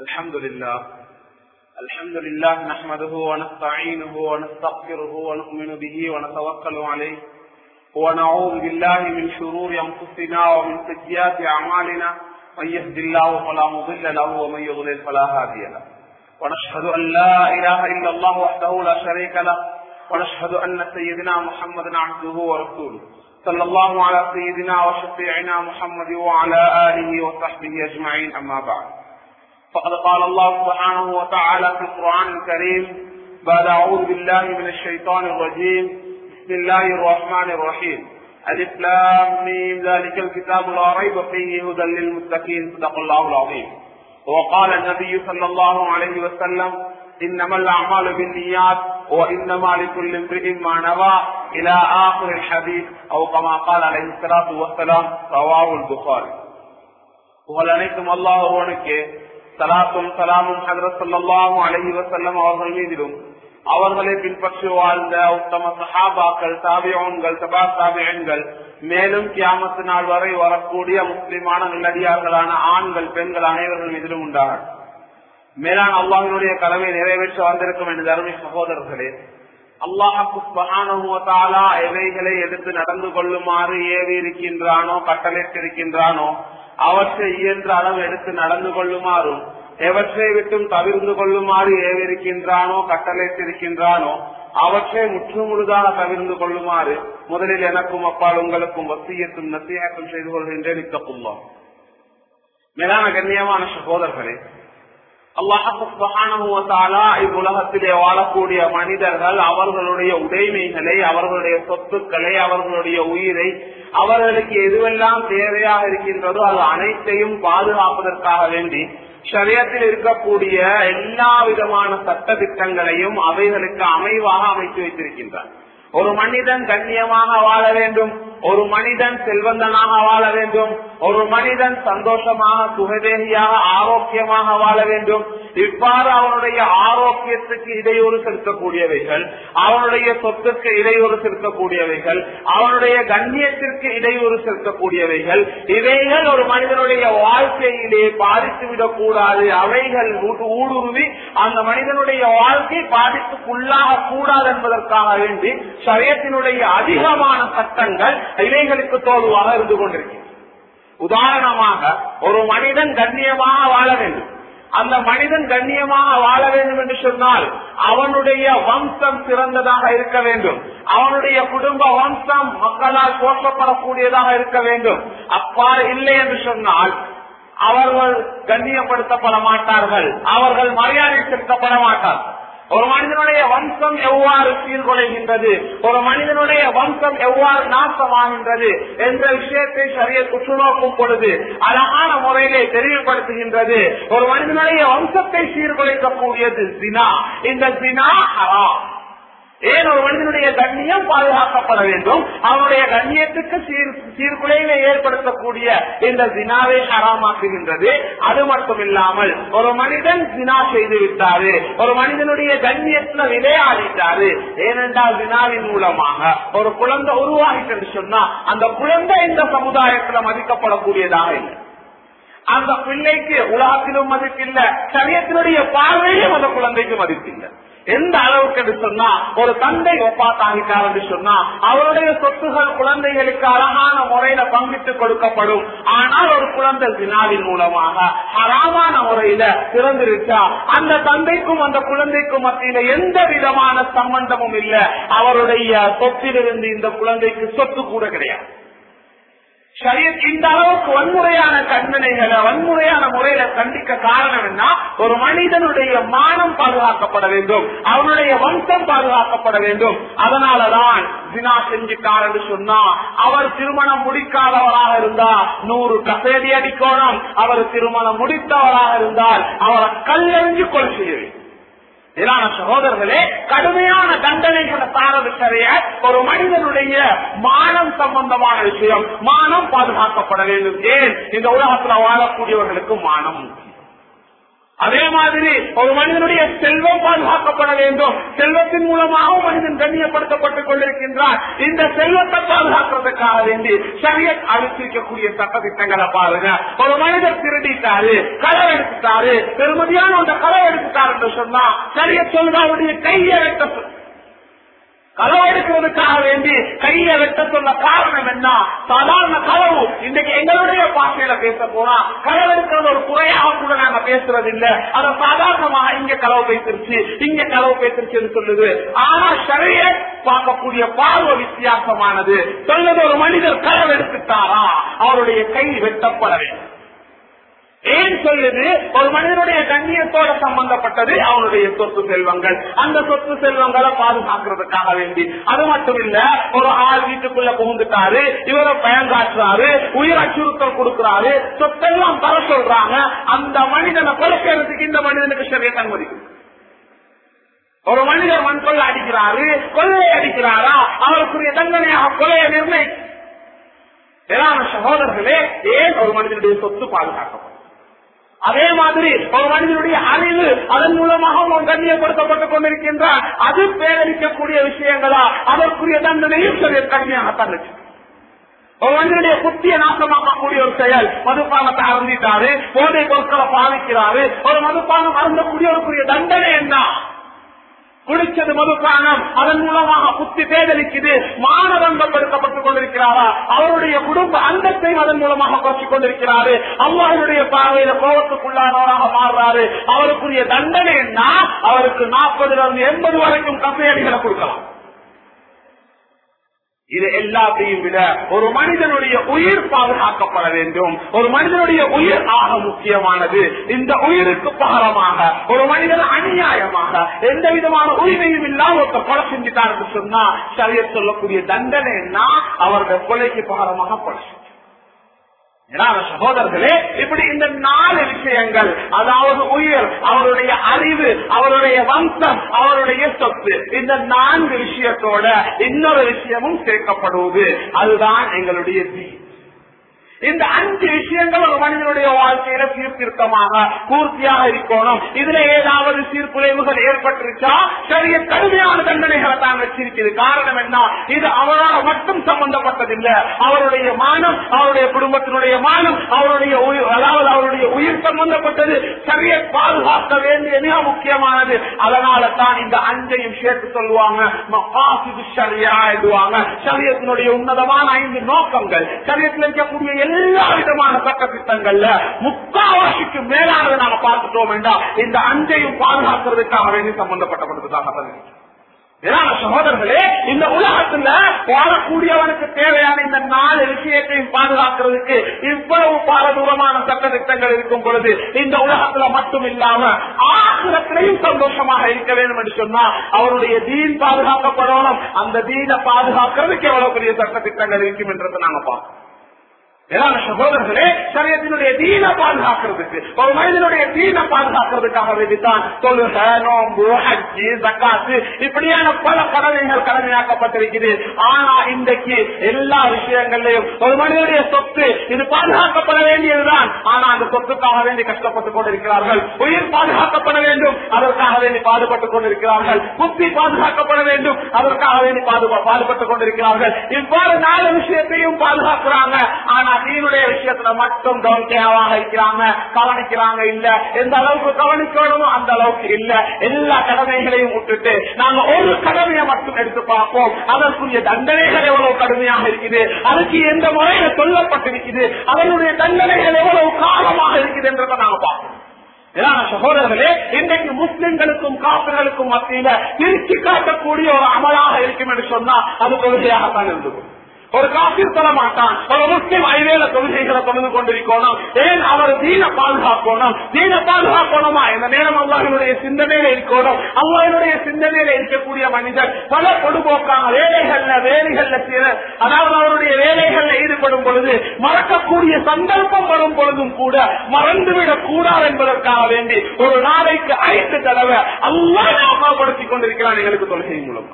الحمد لله. الحمد لله نحمده ونستعينه ونستغفره ونؤمن به ونتوكل عليه. ونعوذ بالله من شرور أنفسنا ومن سيئات أعمالنا. من يهد الله فلا مضل له ومن يضلل فلا هادي له. ونشهد أن لا إله إلا الله وحده لا شريك له. ونشهد أن سيدنا محمدا عبده ورسوله. صلى الله على سيدنا وشفيعنا محمد وعلى آله وصحبه أجمعين. أما بعد. فقد قال الله سبحانه وتعالى في القرآن الكريم بعد أعوذ بالله من الشيطان الرجيم بسم الله الرحمن الرحيم ألف لام ميم ذلك الكتاب لا ريب فيه هدى للمتقين صدق الله العظيم وقال النبي صلى الله عليه وسلم إنما الأعمال بالنيات وإنما لكل امرئ ما نوى إلى آخر الحديث أو كما قال عليه الصلاة والسلام رواه البخاري புகழ் அனைத்தும் அல்லாஹ் ஒருவனுக்கு சலாத்தும் சலாமும் ஹதரத் அலஹி வசல்லம் அவர்கள் மீதிலும் அவர்களை பின்பற்றி வாழ்ந்த உத்தம சஹாபாக்கள் தாபியோன்கள் சபா தாபியன்கள் மேலும் கியாமத்து நாள் வரை வரக்கூடிய முஸ்லிமான நல்லடியார்களான ஆண்கள் பெண்கள் அனைவர்கள் மீதிலும் உண்டார்கள் மேலான அல்லாஹினுடைய கடமை நிறைவேற்ற வந்திருக்கும் என்று தருமை சகோதரர்களே அல்லாஹாலா எவைகளை எடுத்து நடந்து கொள்ளுமாறு ஏவி இருக்கின்றானோ கட்டளைத்திருக்கின்றானோ அவற்றை இயன்ற அளவு எடுத்து நடந்து கொள்ளுமாறும் எவற்றை விட்டும் தவிர்ந்து கொள்ளுமாறு ஏவிருக்கின்றானோ கட்டளைத்திருக்கின்றானோ அவற்றை முற்றுமுழுதாக தவிர்ந்து கொள்ளுமாறு முதலில் எனக்கும் அப்பால் உங்களுக்கும் வசியத்தும் நத்தியாக்கம் செய்து கொள்கின்றேன். இத்தப்புள்ளோம் மேலான கண்ணியமான சகோதரர்களே இவ்வுலகத்திலே வாழக்கூடிய மனிதர்கள் அவர்களுடைய உடைமைகளை அவர்களுடைய சொத்துக்களை அவர்களுடைய உயிரை அவர்களுக்கு எதுவெல்லாம் தேவையாக இருக்கின்றதோ அது அனைத்தையும் பாதுகாப்பதற்காக வேண்டி சரியத்தில் இருக்கக்கூடிய எல்லா விதமான சட்ட திட்டங்களையும் அவைகளுக்கு அமைவாக அமைத்து வைத்திருக்கின்றார். ஒரு மனிதன் கண்ணியமாக வாழ வேண்டும். ஒரு மனிதன் செல்வந்தனாக வாழ வேண்டும். ஒரு மனிதன் சந்தோஷமாக சுகதேகியாக ஆரோக்கியமாக வாழ வேண்டும். இவ்வாறு அவனுடைய ஆரோக்கியத்துக்கு இடையூறு செலுத்தக்கூடியவைகள் அவனுடைய சொத்துக்கு இடையூறு செலுத்தக்கூடியவைகள் அவனுடைய கண்ணியத்திற்கு இடையூறு செலுத்தக்கூடியவைகள் இவைகள் ஒரு மனிதனுடைய வாழ்க்கையிலே பாதித்துவிடக் கூடாது. அவைகள் ஊடுருவி அந்த மனிதனுடைய வாழ்க்கை பாதிப்புக்குள்ளாக கூடாது என்பதற்காக வேண்டி சரியத்தினுடைய அதிகமான சட்டங்கள் இவைகளுக்கு தோல்வாக இருந்து கொண்டிருக்கிறது. உதாரணமாக ஒரு மனிதன் கண்ணியமாக வாழ வேண்டும். அந்த மனிதன் கண்ணியமாக வாழ வேண்டும் என்று சொன்னால் அவனுடைய வம்சம் சிறந்ததாக இருக்க வேண்டும். அவனுடைய குடும்ப வம்சம் மக்களால் போற்றப்படக்கூடியதாக இருக்க வேண்டும். அப்பா இல்லை என்று சொன்னால் அவர்கள் கண்ணியப்படுத்தப்பட மாட்டார்கள். அவர்கள் மரியாதை செலுத்தப்பட மாட்டார்கள். ஒரு மனிதனுடைய வம்சம் எவ்வாறு சீர்குலைகின்றது? ஒரு மனிதனுடைய வம்சம் எவ்வாறு நாசமாகின்றது என்ற விஷயத்தை சரிய உற்றுநோக்கும் பொழுது அழகான முறையிலே தெளிவுபடுத்துகின்றது. ஒரு மனிதனுடைய வம்சத்தை சீர்குலைக்கக்கூடியது தினா இந்த தினா ஹரா. ஏன் ஒரு மனிதனுடைய கண்ணியம் பாதுகாக்கப்பட வேண்டும்? அவனுடைய கண்ணியத்துக்கு சீர் சீர்குலைவை ஏற்படுத்தக்கூடிய இந்த தினாவை அறமாக்குகின்றது அது மட்டும் இல்லாமல் ஒரு மனிதன் தினா செய்து விட்டாரு. ஒரு மனிதனுடைய கண்ணியத்துல விளையாடிட்டாரு. ஏனென்றால் தினாவின் மூலமாக ஒரு குழந்தை உருவாகிட்டு சொன்னா அந்த குழந்தை இந்த சமுதாயத்துல மதிக்கப்படக்கூடியதாக இல்லை. அந்த பிள்ளைக்கு உலகத்திலும் மதிப்பில்லை சரியத்தினுடைய பார்வையிலும் அந்த குழந்தைக்கு மதிப்பில்லை. எந்த அளவுக்கு சொன்னா ஒரு தந்தை ஒப்பாத்தாகிட்டார் என்று சொன்னா அவருடைய சொத்துகள் குழந்தைகளுக்கு அழகான முறையில பங்கிட்டு கொடுக்கப்படும். ஆனால் ஒரு குழந்தை வினாவின் மூலமாக அழகான முறையில பிறந்திருச்சா அந்த தந்தைக்கும் அந்த குழந்தைக்கும் மத்தியில எந்த விதமான சம்பந்தமும் இல்லை. அவருடைய சொத்திலிருந்து இந்த குழந்தைக்கு சொத்து கூட கிடையாது. இந்த அளவுக்கு வன்முறையான தண்டனைகளை வன்முறையான முறையில கண்டிக்க காரணம் என்ன? ஒரு மனிதனுடைய மானம் பாதுகாக்கப்பட வேண்டும். அவனுடைய வம்சம் பாதுகாக்கப்பட வேண்டும். அதனாலதான் தினா செஞ்சுட்டார் என்று சொன்னா அவர் திருமணம் முடிக்காதவராக இருந்தா நூறு கசேதி அடிக்கணும். அவர் திருமணம் முடித்தவராக இருந்தால் அவரை கல்லெறிஞ்சு கொலை செய்ய வேண்டும். இதான சகோதரர்களே கடுமையான தண்டனைகளை தாரது ஒரு மனிதனுடைய மானம் சம்பந்தமான விஷயம் மானம் பாதுகாக்கப்பட வேண்டும். ஏன்? இந்த உலகத்துல வாழக்கூடியவர்களுக்கு மானம். அதே மாதிரி ஒரு மனிதனுடைய செல்வம் பாதுகாக்கப்பட வேண்டும். செல்வத்தின் மூலமாகவும் மனிதன் கண்ணியப்படுத்தப்பட்டுக் கொண்டிருக்கின்றார் இந்த செல்வத்தை பாதுகாக்கிறதுக்காக வேண்டி சரியத் அளித்திருக்கக்கூடிய சட்ட திட்டங்களை பாருங்க. ஒரு மனிதர் திருடிட்டாரு களவு எடுத்துட்டாரு பெருமதியான அந்த களவு எடுத்துட்டாரு என்று சொன்னா சரிய சொல்றாவுடைய அவருடைய கையை வெட்ட களவு எடுக்கிறதுக்காக வேண்டி கையை வெட்ட சொல்ல காரணம் என்ன? சாதாரண களவு இன்னைக்கு எங்களுடைய பாஷையில பேச போனா களவு எடுக்கிறது ஒரு குறையாக கூட நாங்க பேசுறது இல்ல அத சாதாரணமாக இங்க களவு பேசிருச்சு இங்க களவு பேசிருச்சுன்னு சொல்லுது. ஆனா சரிய பார்க்கக்கூடிய பார்வை வித்தியாசமானது. சொல்லுது ஒரு மனிதர் களவு எடுத்துட்டாரா? அவருடைய கை வெட்டப்பட வேண்டும் ஏன் சொல்லுது? ஒரு மனிதனுடைய கண்ணியத்தோட சம்பந்தப்பட்டது அவனுடைய சொத்து செல்வங்கள். அந்த சொத்து செல்வங்களை பாதுகாக்கிறதுக்காக வேண்டி. அது மட்டும் இல்ல ஒரு ஆள் வீட்டுக்குள்ள புகுந்துட்டாரு இவரை பயங்காட்டுறாரு உயிர் அச்சுறுத்தல் கொடுக்கிறாரு சொத்தெல்லாம் தர சொல்றாங்க. அந்த மனிதனை கொலைக்கிறதுக்கு இந்த மனிதனுக்கு சரியா அனுமதிக்கும் ஒரு மனிதர் மண் கொள்ள அடிக்கிறாரு கொள்ளையை அடிக்கிறாரா? அவருக்குரிய தண்டனையாக கொலையை நிர்ணயிக்கும் ஏன்னா சகோதரர்களே ஏன் ஒரு மனிதனுடைய சொத்து பாதுகாக்கப்படும்? அதே மாதிரி ஒரு மனிதனுடைய அறிவு அதன் மூலமாக அவன் கண்ணியப்படுத்தப்பட்டுக் கொண்டிருக்கின்றான். அது பேரளிக்கக்கூடிய விஷயங்களா? அதற்குரிய தண்டனையும் சரி கடுமையாகத்தான் இருக்கு. ஒரு மனிதனுடைய புத்திய நாசமாக்கக்கூடிய ஒரு செயல் மதுப்பானத்தை அருந்திட்டாரு போதை பொருட்களை பாதிக்கிறாரு ஒரு மதுபானம் ஒரு தண்டனை என்ன? குடிச்சது மதுபானம். அதன் மூலமாக புத்தி பேதலிக்குது. மானதண்டம் எடுக்கப்பட்டுக் கொண்டிருக்கிறாரா? அவருடைய குடும்ப அந்தத்தை அதன் மூலமாக குறைச்சிக் கொண்டிருக்கிறாரு. அம்மாவுடைய பார்வையில கோபத்துக்குள்ளானவராக மாறுறாரு. அவருக்குரிய தண்டனை என்ன அவருக்கு நாற்பதுல இருந்து எண்பது வரைக்கும் கம்பெனிகளை கொடுக்கலாம். இது எல்லாத்தையும் விட ஒரு மனிதனுடைய உயிர் பாதுகாக்கப்பட வேண்டும். ஒரு மனிதனுடைய உயிர் ஆக முக்கியமானது. இந்த உயிருக்கு பகரமாக ஒரு மனிதன் அநியாயமாக எந்த விதமான உரிமையும் இல்லாம ஒருத்தர் கொலை செஞ்சுட்டாருன்னு சொன்னா சரிய சொல்லக்கூடிய தண்டனை என்ன அவருடைய கொலைக்கு பகரமாக கொலை சகோதரர்களே இப்படி இந்த நாலு விஷயங்கள் அதாவது உயிர் அவருடைய அறிவு அவருடைய வம்சம் அவருடைய சொத்து இந்த நான்கு விஷயத்தோட இன்னொரு விஷயமும் சேர்க்கப்படுவது அதுதான் எங்களுடைய தீ இந்த அஞ்சு விஷயங்கள் ஒரு மனிதனுடைய வாழ்க்கையில சீர்திருத்தமாக பூர்த்தியாக இருக்கணும். இதுல ஏதாவது சீர்குலைவுகள் ஏற்பட்டிருச்சா? சரிய கடுமையான தண்டனைகளை தான் வச்சிருக்கிறது. காரணம் என்ன? இது அவரால் மட்டும் சம்பந்தப்பட்டதில்லை. அவருடைய மானம் அவருடைய குடும்பத்தினுடைய மானம் அவருடைய உயிர் அதாவது அவருடைய உயிர் சம்பந்தப்பட்டது சரிய பாதுகாக்க வேண்டிய மிக முக்கியமானது. அதனால தான் இந்த அஞ்சையும் சேர்த்து சொல்லுவாங்க. எழுதுவாங்க சரியத்தினுடைய உன்னதமான ஐந்து நோக்கங்கள். சரியத்தில் இருக்கக்கூடிய எல்லா விதமான சட்ட திட்டங்கள்ல முக்காவாசிக்கு மேலானதை நாங்க பார்த்துட்டோம் என்றால் இந்த அஞ்சையும் பாதுகாக்கிறதுக்காக வேண்டி சம்பந்தப்பட்டப்பட்டதுக்காக சகோதரர்களே இந்த உலகத்துல வாழக்கூடியவனுக்கு தேவையான இந்த நாலு விஷயத்தையும் பாதுகாக்கிறதுக்கு இவ்வளவு பாரதூரமான சட்ட திட்டங்கள் இருக்கும் பொழுது இந்த உலகத்துல மட்டும் இல்லாம ஆசிரத்திலையும் சந்தோஷமாக இருக்க வேண்டும் என்று சொன்னா அவருடைய தீன் பாதுகாக்கப்படணும். அந்த தீனை பாதுகாக்கிறதுக்கு எவ்வளவு பெரிய சட்ட திட்டங்கள் இருக்கும் என்றதை நாங்க பார்க்கணும் ஏதாவது சகோதரர்களே சரியத்தினுடைய தீன பாதுகாக்கிறதுக்கு ஒரு மனிதனுடைய தீன பாதுகாக்கிறதுக்காக வேண்டித்தான் தொழுக நோம்பு இப்படியான பல கடமைகள் கடமையாக்கப்பட்டிருக்குது ஆனா இன்றைக்கு எல்லா விஷயங்கள்லயும் ஒரு மனிதனுடைய சொத்து இது பாதுகாக்கப்பட வேண்டியதுதான். ஆனா அந்த சொத்துக்காக வேண்டி கஷ்டப்பட்டுக் கொண்டிருக்கிறார்கள். உயிர் பாதுகாக்கப்பட வேண்டும் அதற்காக வேண்டி பாடுபட்டுக் கொண்டிருக்கிறார்கள். புத்தி பாதுகாக்கப்பட வேண்டும் அதற்காக வேண்டி பாதுகா- பாடுபட்டுக் கொண்டிருக்கிறார்கள். இவ்வாறு நாலு விஷயத்தையும் பாதுகாக்கிறாங்க. ஆனா தீனுடைய விஷயத்துல மட்டும் கவனிக்கையாவாக இருக்கிறாங்க கவனிக்கிறாங்க இல்ல. எந்த அளவுக்கு கவனிக்கணுமோ அந்த அளவுக்கு இல்ல. எல்லா கடமைகளையும் விட்டுட்டு நாங்க ஒரு கடமையை மட்டும் எடுத்து பார்ப்போம். அதற்குரிய தண்டனைகள் எவ்வளவு கடுமையாக இருக்குது அதுக்கு எந்த முறையில சொல்லப்பட்டிருக்குது அதனுடைய தண்டனைகள் எவ்வளவு காலமாக இருக்குது என்றதை நாங்க பார்ப்போம். சகோதரர்களே இன்றைக்கு முஸ்லிம்களுக்கும் காப்பர்களுக்கும் மத்தியில திருச்சி காட்டக்கூடிய ஒரு அமலாக இருக்கும் என்று சொன்னா அது கொள்கையாகத்தான் இருந்துக்கும் ஒரு காப்பீர் சொல்ல மாட்டான். ஒரு முஸ்லிம் ஐவேல தொழுகைகளை தொழுது கொண்டிருக்கணும். ஏன் அவர் தீன பாதுகாக்கணும்? தீன பாதுகாக்கணுமா? இந்த நேரம் அல்லாஹனுடைய சிந்தனையில இருக்கணும். அல்லாஹனுடைய சிந்தனையில இருக்கக்கூடிய மனிதர் பல பொதுபோக்கான வேலைகள்ல வேலைகள்ல சீர அதாவது அவருடைய வேலைகள்ல ஈடுபடும் பொழுது மறக்கக்கூடிய சந்தர்ப்பம் வரும் பொழுதும் கூட மறந்துவிடக் கூடாது என்பதற்காக வேண்டி ஒரு நாளைக்கு ஐந்து தடவை அல்லாஹ் ஞாபகப்படுத்திக் கொண்டிருக்கிறான் எங்களுக்கு தொழுகை மூலம்.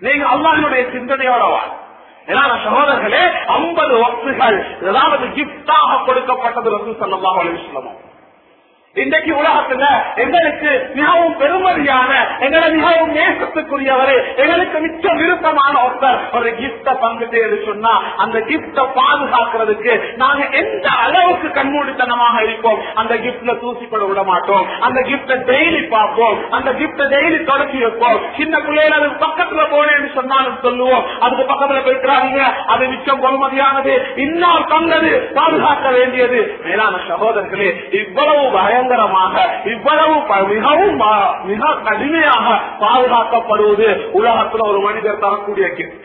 நீங்க அல்லாஹனுடைய சிந்தனையோட வாழ் சகோதரர்களே ஐம்பது வக்துகள் ஏதாவது கிப்டாக கொடுக்கப்பட்டது ரசூல் ஸல்லல்லாஹு அலைஹி இன்றைக்கு உலகத்துல எங்களுக்கு மிகவும் பெருமதியான எங்களை மிகவும் நேசத்துக்குரியவர் எங்களுக்கு மிச்ச விருப்பமான ஒருத்தர் ஒரு கிஃப்ட பங்குட்டு சொன்னா அந்த கிஃப்ட பாதுகாக்கிறதுக்கு நாங்க எந்த அளவுக்கு கண்மூடித்தனமாக இருப்போம் அந்த கிஃப்ட்ல தூசிப்பட விட மாட்டோம் அந்த கிஃப்ட டெய்லி பார்ப்போம் அந்த கிஃப்ட டெய்லி தொடக்கி வைப்போம். சின்ன பிள்ளைகள் அதுக்கு பக்கத்துல போனேன்னு சொன்னாலும் சொல்லுவோம் அதுக்கு பக்கத்துல போயிருக்கிறாங்க அது மிச்சம் பொறுமதியானது இன்னொரு தந்தது பாதுகாக்க வேண்டியது. மேலான சகோதரர்களே இவ்வளவு பயங்கரமாக இவ்வளவு மிகவும் மிக கடுமையாக பாதுகாக்கப்படுவது உலகத்தில் ஒரு மனிதர் தரக்கூடிய gift.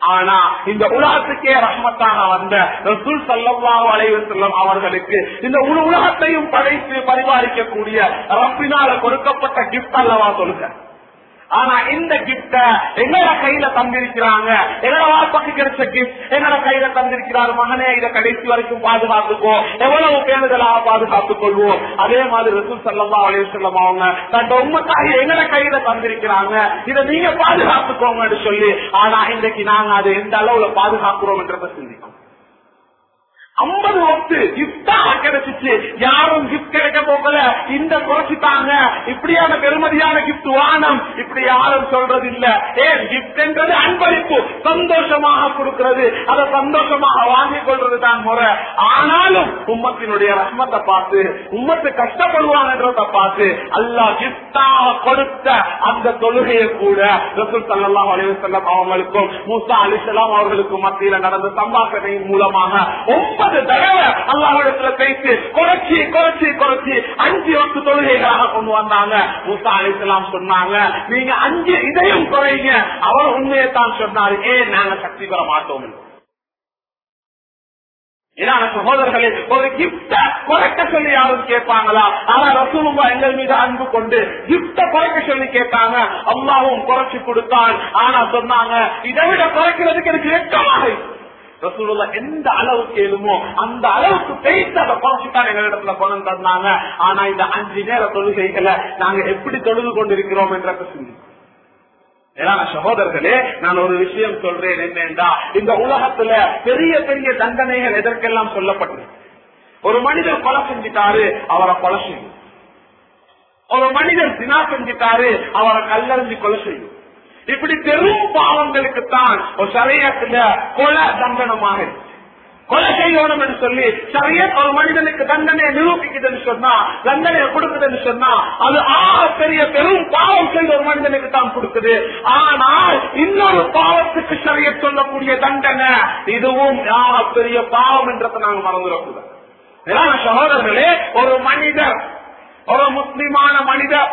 ஆனா இந்த உலகத்துக்கே ரஹ்மத்தாக வந்த ரசூல் சல்லல்லாஹு அலைஹி வஸல்லம் அவர்களுக்கு இந்த உலகத்தையும் படைத்து பரிபாலிக்கக்கூடிய ரப்பினால கொடுக்கப்பட்ட கிஃப்ட் அல்லவா சொல்லுங்க ஆனா இந்த கிப்ட எங்கட கையில தந்திருக்கிறாங்க? எங்கட வாப்பாக்கு கிடைச்ச கிப்ட் எங்கட கையில தந்திருக்கிறார்? மகனே இதை கடைசி வரைக்கும் பாதுகாத்துக்கோ. எவ்வளவு பேருதலாக பாதுகாத்துக் கொள்வோம்? அதே மாதிரி ரசூல் சல்லா அலையம் அவங்க தன் உண்மைக்காக எங்கட கையில தந்திருக்கிறாங்க? இதை நீங்க பாதுகாத்துக்கோங்கன்னு சொல்லி ஆனா இன்றைக்கு நாங்க அதை எந்த அளவுல பாதுகாக்கிறோம் என்றதை சிந்திக்கும் ஐம்பது ஒத்து கிஃப்டாக கிடைச்சிச்சு. யாரும் கிஃப்ட் கிடைக்க போகல. இந்த குறைச்சிட்டாங்க. இப்படியான பெருமதியான கிப்ட் வானம். இப்படி யாரும் சொல்றது இல்ல ஏன் கிஃப்ட் என்றது அன்பளிப்பு. சந்தோஷமாக கொடுக்கிறது. அதை சந்தோஷமாக வாங்கிக் கொள்றது தான் முறை. ஆனாலும் உம்மத்தினுடைய ரஷ்மத்தை பார்த்து உம்மத்து கஷ்டப்படுவாங்கன்றத பார்த்து அல்லாஹ் கிஃப்டாக கொடுத்த அந்த தொழுகையை கூட ரசூல் சல்லாம் அலைஹி வஸல்லம் அவங்களுக்கும் மூசா அலிசலாம் அவர்களுக்கும் மத்தியில நடந்த சம்பாஷணையின் மூலமாக ஒன்பது தடவை அல்லாவிடத்துல பேசி குறைச்சி குறைச்சி குறைச்சி அஞ்சு வக்கு தொழுகைகளாக கொண்டு வந்தாங்க. மூசா அலிசலாம் சொன்னாங்க நீங்க அஞ்சு இதையும் குறைங்க. அவர் உண்மையை தான் சொன்னாரு. ஏன் நாங்க சக்தி பெற மாட்டோம் ஏன்னா சகோதரர்களே ஒரு கிப்ட குறைக்க சொல்லி யாரும் கேட்பாங்களா? ஆனா ரசூலுமா எங்கள் மீது அன்பு கொண்டு கிப்ட குறைக்க சொல்லி கேட்டாங்க. அம்மாவும் குறைச்சு கொடுத்தான். ஆனா சொன்னாங்க இதை விட குறைக்கிறதுக்கு எனக்கு வெட்டமாக இருக்கு. ரசூலுல்லா எந்த அளவுக்கு ஏழுமோ அந்த அளவுக்கு பேசி அதை குறைச்சுதான் எங்க இடத்துல கொண்டு தந்தாங்க. ஆனா இந்த அஞ்சு நேர தொழுகைகளை நாங்க எப்படி தொழுது கொண்டிருக்கிறோம் என்ற சிந்தி ஏன்னா சகோதரர்களே நான் ஒரு விஷயம் சொல்றேன். என்னென்றா இந்த உலகத்துல பெரிய பெரிய தண்டனைகள் எதற்கெல்லாம் சொல்லப்பட்டது? ஒரு மனிதர் கொலை செஞ்சிட்டாரு அவரை கொலை செய்யும். ஒரு மனிதர் தினா செஞ்சிட்டாரு அவரை கல்லறிஞ்சு கொலை செய்யும். இப்படி பெரும் பாவங்களுக்கு தான் ஒரு சரியத்துல கொலை தண்டனமாக இருக்கு கொலை செய்யணும் என்று சொல்லி சரிய ஒரு மனிதனுக்கு தண்டனையை நிரூபிக்குதுன்னு சொன்னா தண்டனையை கொடுக்குதுன்னு சொன்னா அது ஆக பெரிய பெரும் பாவம் செய்த ஒரு மனிதனுக்கு தான் கொடுக்குது. ஆனால் இன்னொரு பாவத்துக்கு சரிய சொல்லக்கூடிய தண்டனை இதுவும் ஆக பெரிய பாவம் என்றதை நாங்க மறந்துடக்கூடாது. சகோதரர்களே ஒரு மனிதர் ஒரு முஸ்லிமான மனிதர்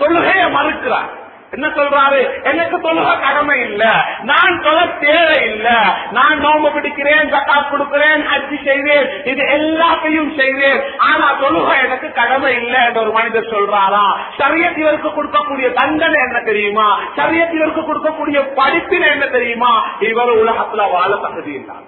தொழுகையை மறுக்கிறார். என்ன சொல்றாரு? எனக்கு தொழுக கடமை இல்ல. நான் தொழ தேவை இல்ல. நான் நோம்பு பிடிக்கிறேன் ஜக்காத் கொடுக்கிறேன் அச்சு செய்வேன் இது எல்லாத்தையும் செய்வேன். ஆனா தொழுக எனக்கு கடமை இல்ல என்று ஒரு மனிதர் சொல்றாரா சரியத் கொடுக்கக்கூடிய தண்டனை என்ன தெரியுமா? சரியத் இவருக்கு கொடுக்கக்கூடிய படிப்பினை என்ன தெரியுமா? இவர் உலகத்துல வாழ தகுதி இல்லாத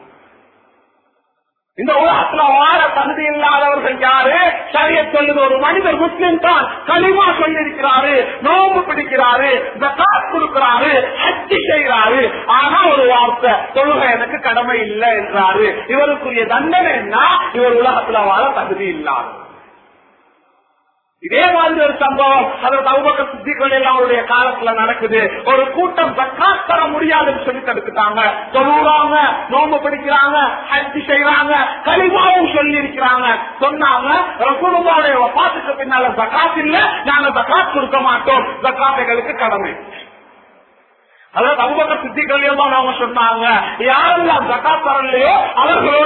இந்த உலகத்துல வாழ தகுதி இல்லாதவர்கள் யாரு? சரிய சொல்லுது ஒரு மனிதர் முஸ்லிம் தான். களிமா சொல்லியிருக்கிறாரு நோம்பு பிடிக்கிறாரு ஜக்காத் கொடுக்கிறாரு ஹஜ்ஜி செய்கிறாரு. ஆனா ஒரு வார்த்தை தொழுகை எனக்கு கடமை இல்லை என்றாரு. இவருக்குரிய தண்டனை என்ன? இவர் உலகத்துல வாழ தகுதி இல்லாது இதே மாதிரி ஒரு சம்பவம் அதற்கு அவுபக்க சித்திகள் எல்லாம் அவருடைய காலத்துல நடக்குது. ஒரு கூட்டம் ஜக்காத் தர முடியாதுன்னு சொல்லி தடுத்துட்டாங்க சொல்லுறாங்க நோம்பு பிடிக்கிறாங்க ஹஜ்ஜி செய்யறாங்க கலிமாவும் சொல்லி இருக்கிறாங்க. சொன்னாங்க ரசூலுல்லாவுடைய வபாத்துக்கு பின்னால ஜக்காத் இல்ல நாங்க ஜக்காத் கொடுக்க மாட்டோம். ஜக்காத் கடமை. அதாவது அவுபக்க சித்திகள் எல்லாம் அவங்க சொன்னாங்க யாரெல்லாம் ஜக்காத் தரலையோ அவர்களோட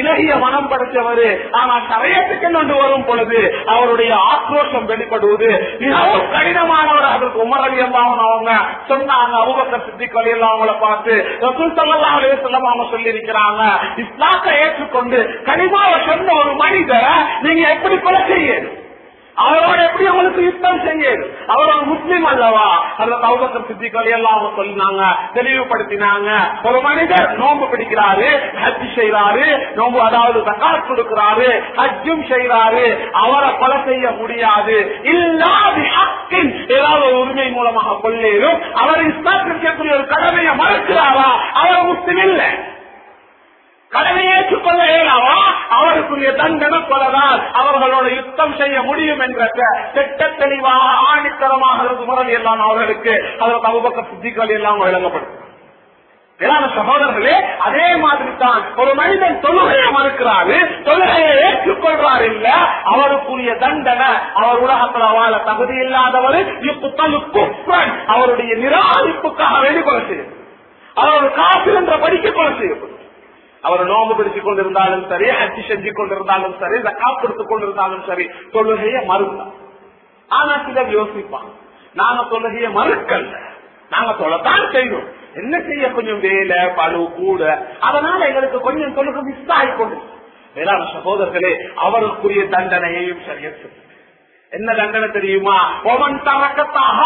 இலகிய மனம் படைத்தவர். ஆனால் தரையத்துக்கு கொண்டு வரும் பொழுது அவருடைய ஆக்ரோஷம் வெளிப்படுவது மிகவும் கடினமானவர். அதற்கு உமர் அலி அவங்க சொன்னாங்க அவங்க சித்திக் அலி எல்லாம் அவங்கள பார்த்து ரசூல் ஸல்லல்லாஹு அலைஹி அவங்க சொல்லி இருக்கிறாங்க இஸ்லாத்தை ஏற்றுக்கொண்டு கனிமாவை சொன்ன ஒரு மனிதரை நீங்க எப்படி கொலை செய்யுது அவரோட எப்படி அவங்களுக்கு யுத்தம் செய்யுது அவர் ஒரு முஸ்லீம் அல்லவா? அதுல கௌபக்கர் சித்திகள் எல்லாம் அவங்க சொன்னாங்க தெளிவுபடுத்தினாங்க. ஒரு மனிதர் நோம்பு பிடிக்கிறாரு ஹஜ் செய்யறாரு நோன்பு அதாவது தக்காத் கொடுக்கிறாரு ஹஜ்ஜும் செய்யறாரு அவரை கொலை செய்ய முடியாது. இல்லாத ஹக்கின் ஏதாவது உரிமை மூலமாக கொள்ளேரும் அவர் இஸ்லாத்திற்கக்கூடிய ஒரு கடமையை மறுக்கிறாரா? அவர் முஸ்லீம் இல்லை. கடமையை ஏற்றுக்கொள்ள இயலாவா அவருக்குரிய தண்டனை கொலதான் அவர்களோட யுத்தம் செய்ய முடியும் என்ற திட்ட தெளிவாக ஆணித்தரமாக இருக்கும் எல்லாம் அவர்களுக்கு அதற்கு அபுபக்க சித்திகள் எல்லாம் வழங்கப்படும் மேலான சகோதரர்களே அதே மாதிரி தான் ஒரு மனிதன் தொழுகையை மறுக்கிறாரு தொழுகையை ஏற்றுக்கொள்றார் இல்ல அவருக்குரிய தண்டனை அவர் உலகத்துல வாழ தகுதி இல்லாதவர் அவருடைய நிராகரிப்புக்காக வேண்டி கொலை செய்யும். அவர் காசு என்ற படிக்க கொலை செய்யப்படும். அவர் நோம்பு பிடித்துக் கொண்டிருந்தாலும் சரி அச்சு செஞ்சு கொண்டிருந்தாலும் சரி ஜக்கா கொடுத்துக் கொண்டிருந்தாலும் சரி தொழுகையை மறுத்தார் ஆனா சிலர் யோசிப்பான் நாங்க தொழுகையை மறுக்கல்ல நாங்க சொல்லத்தான் செய்யணும் என்ன செய்ய கொஞ்சம் வேலை பழு கூட அதனால எங்களுக்கு கொஞ்சம் தொழுகை மிஸ் ஆகிக்கொண்டு. வேளாண் சகோதரர்களே அவருக்குரிய தண்டனையையும் சரியா என்ன தண்டனை தெரியுமா? ஒவன் தரக்கத்தாக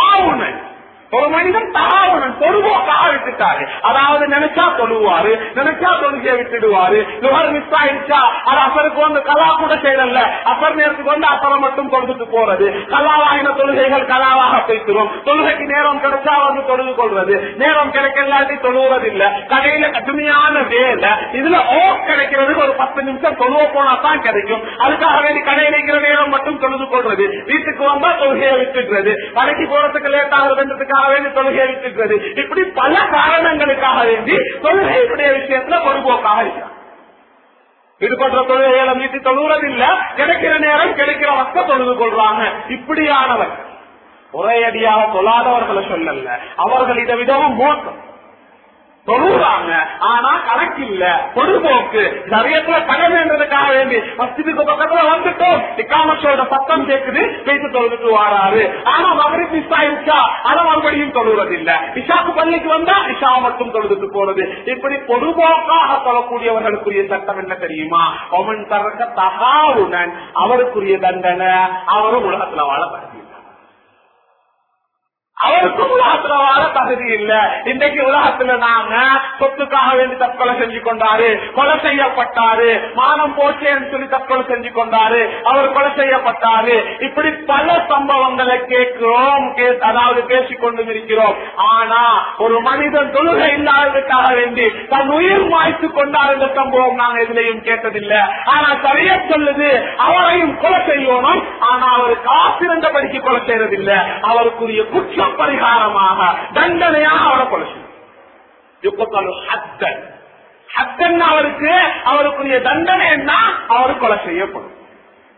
ஒரு மனிதன் தகாவனன் பொதுவாக விட்டுட்டாரு அதாவது நினைச்சா தொழுவாரு நினைச்சா தொழுகையை விட்டுடுவாரு. நுகர் மிஸ் ஆயிடுச்சா அது அப்பருக்கு வந்து கலா கூட செய்யல அப்பர் நேரத்துக்கு வந்து அப்பறம் மட்டும் தொழுதுட்டு போறது. கலாவாயின தொழுகைகள் கலாவாக பேசுறோம் தொழுகைக்கு நேரம் கிடைச்சா வந்து தொழுது கொள்வது. நேரம் கிடைக்கலாட்டி தொழுவது இல்ல கடையில கடுமையான வேலை. இதுல ஓ கிடைக்கிறதுக்கு ஒரு பத்து நிமிஷம் தொழுவ போனா தான் கிடைக்கும். அதுக்காக வேண்டி கடையில் இருக்கிற நேரம் மட்டும் தொழுது கொள்றது வீட்டுக்கு வந்தா தொழுகையை விட்டுடுறது. கடைக்கு போறதுக்கு லேட் ஆகுதுன்றதுக்காக வேண்டி தொழுகை விட்டுக்கிறது இப்படி பல காரணங்களுக்காக வேண்டி தொழுகையுடைய விஷயத்துல பொறுப்போக்காக இருக்கிறார் இது போன்ற தொழுகைகளை மீட்டு தொழுவதில்ல கிடைக்கிற நேரம் கிடைக்கிற வக்க தொழுது கொள்றாங்க. இப்படியானவர். ஒரே அடியாக தொழாதவர்களை சொல்லல. அவர்கள் இதை விதமும் மோசம் தொழுறாங்க ஆனா கணக்கு இல்ல. பொதுபோக்கு சரியத்துல கடமைன்றதுக்காக வேண்டி மஸ்ஜிதுக்கு பக்கத்துல வந்துட்டோம். இக்காமத்தோட சத்தம் கேக்குது. பேசி தொழுதுட்டு வாராரு. ஆனா மகரிப் மிஸ் ஆயிடுச்சா? அதை மறுபடியும் தொழுவது இல்ல இஷாக்கு பள்ளிக்கு வந்தா இஷா மட்டும் தொழுதுட்டு போறது. இப்படி பொதுபோக்காக தொழக்கூடியவர்களுக்குரிய சட்டம் என்ன தெரியுமா? அவன் தரக்க தகாவுடன் அவருக்குரிய தண்டனை. அவரும் உலகத்துல வாழ அவருக்கும் உலகத்துல வாழ தகுதி இல்ல. இன்றைக்கு உலகத்துல நாங்க சொத்துக்காக வேண்டி தற்கொலை செஞ்சு கொண்டாரு கொலை செய்யப்பட்டாரு மானம் போச்சேன்னு சொல்லி தற்கொலை செஞ்சு கொண்டாரு அவர் கொலை செய்யப்பட்டாரு. இப்படி பல சம்பவங்களை கேட்கிறோம் அதாவது பேசிக்கொண்டு இருக்கிறோம் ஆனா ஒரு மனிதன் தொழுகை இல்லாததுக்காக வேண்டி தன் உயிர் மாய்த்து கொண்டார் என்ற சம்பவம் நாங்க எதுலையும் கேட்டதில்லை. ஆனா சரியா சொல்லுது அவரையும் கொலை செய்யணும் ஆனா அவர் படிக்க கொலை செய்யறதில்லை. அவருக்குரிய குற்றம் பரிகாரமாக தண்டனையாக அவரை கொலை செய்யும். அவருக்கு அவருக்குரிய தண்டனை என்ன அவரு கொலை செய்யப்படும்.